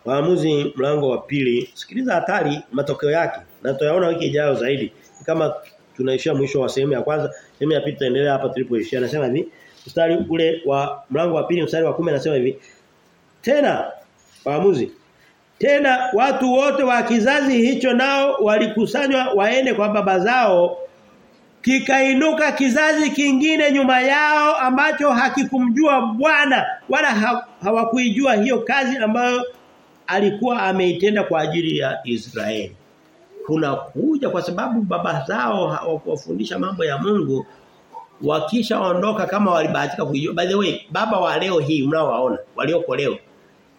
waamuzi mlango wa pili sikiliza hatari matokeo yake na tutayaona wiki ijayo zaidi kama tunaishia mwisho wa sehemu ya kwanza. Sehemu ya pili tutaendelea hapa tulipoishia. Anasema hivi mstari ule wa mlango wa pili mstari wa 10 anasema hivi tena waamuzi tena watu wote wa kizazi hicho nao walikusanywa waende kwa baba zao. Kikainuka kizazi kingine nyuma yao ambacho hakikumjua Bwana wala ha, hawakuijua hiyo kazi ambayo alikuwa ameitenda kwa ajili ya Israeli. Kuna kuja kwa sababu baba zao hawakuwafundisha mambo ya Mungu wakishaondoka kama walibahatika kujua By the way, baba wa leo hii mnaowaona walioko leo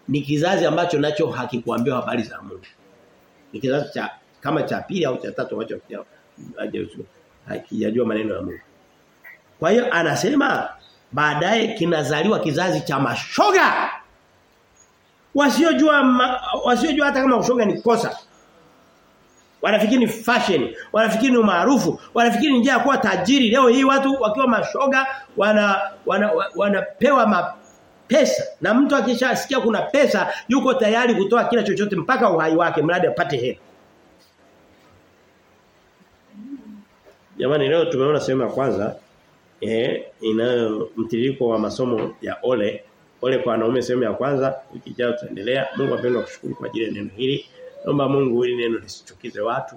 ni kizazi ambacho nacho hakikuambiwa habari za Mungu. Ni kizazi cha kama cha pili au cha tatu ambacho hakijajua maneno ya Mungu. Kwa hiyo anasema baadaye kinazaliwa kizazi cha mashoga. Wasiojua wasiojua hata kama ushoga ni kosa. Wanafikiri ni fashion, wanafikiri ni maarufu, wanafikiri ni njia kuwa tajiri. Leo hii watu wakiwa mashoga wana wanapewa wana, wana pesa na mtu akishasikia kuna pesa yuko tayari kutoa kila chochote mpaka uhai wake mradi apate hela. Jamani leo tumeona sehemu ya kwanza eh inayo mtiririko wa masomo ya ole ole kwa wanaume sehemu ya kwanza wiki ijayo tutaendelea. Mungu apende kushukuru kwa ajili ya neno hili. Naomba Mungu ili neno lisichukize watu,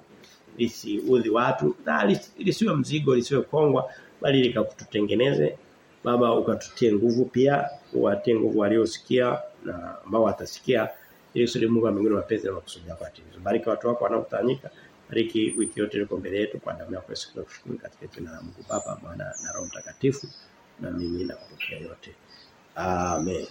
lisiudhi watu, na lisiwe mzigo, lisiwe kongwa bali likakututengeneze Baba ukatutie nguvu pia, uwatie nguvu waliosikia na ambao watasikia ili kusudi Mungu wa mbinguni mapenzi na makusudi yako yatimizwe. Bariki watu wako wanaokutanyika. Bariki wiki yote iliyo mbele yetu kwa damu yako Yesu Kristo katika jina la Mungu Baba, Mwana na Roho Mtakatifu. Na mimi na kupokea yote. Amen.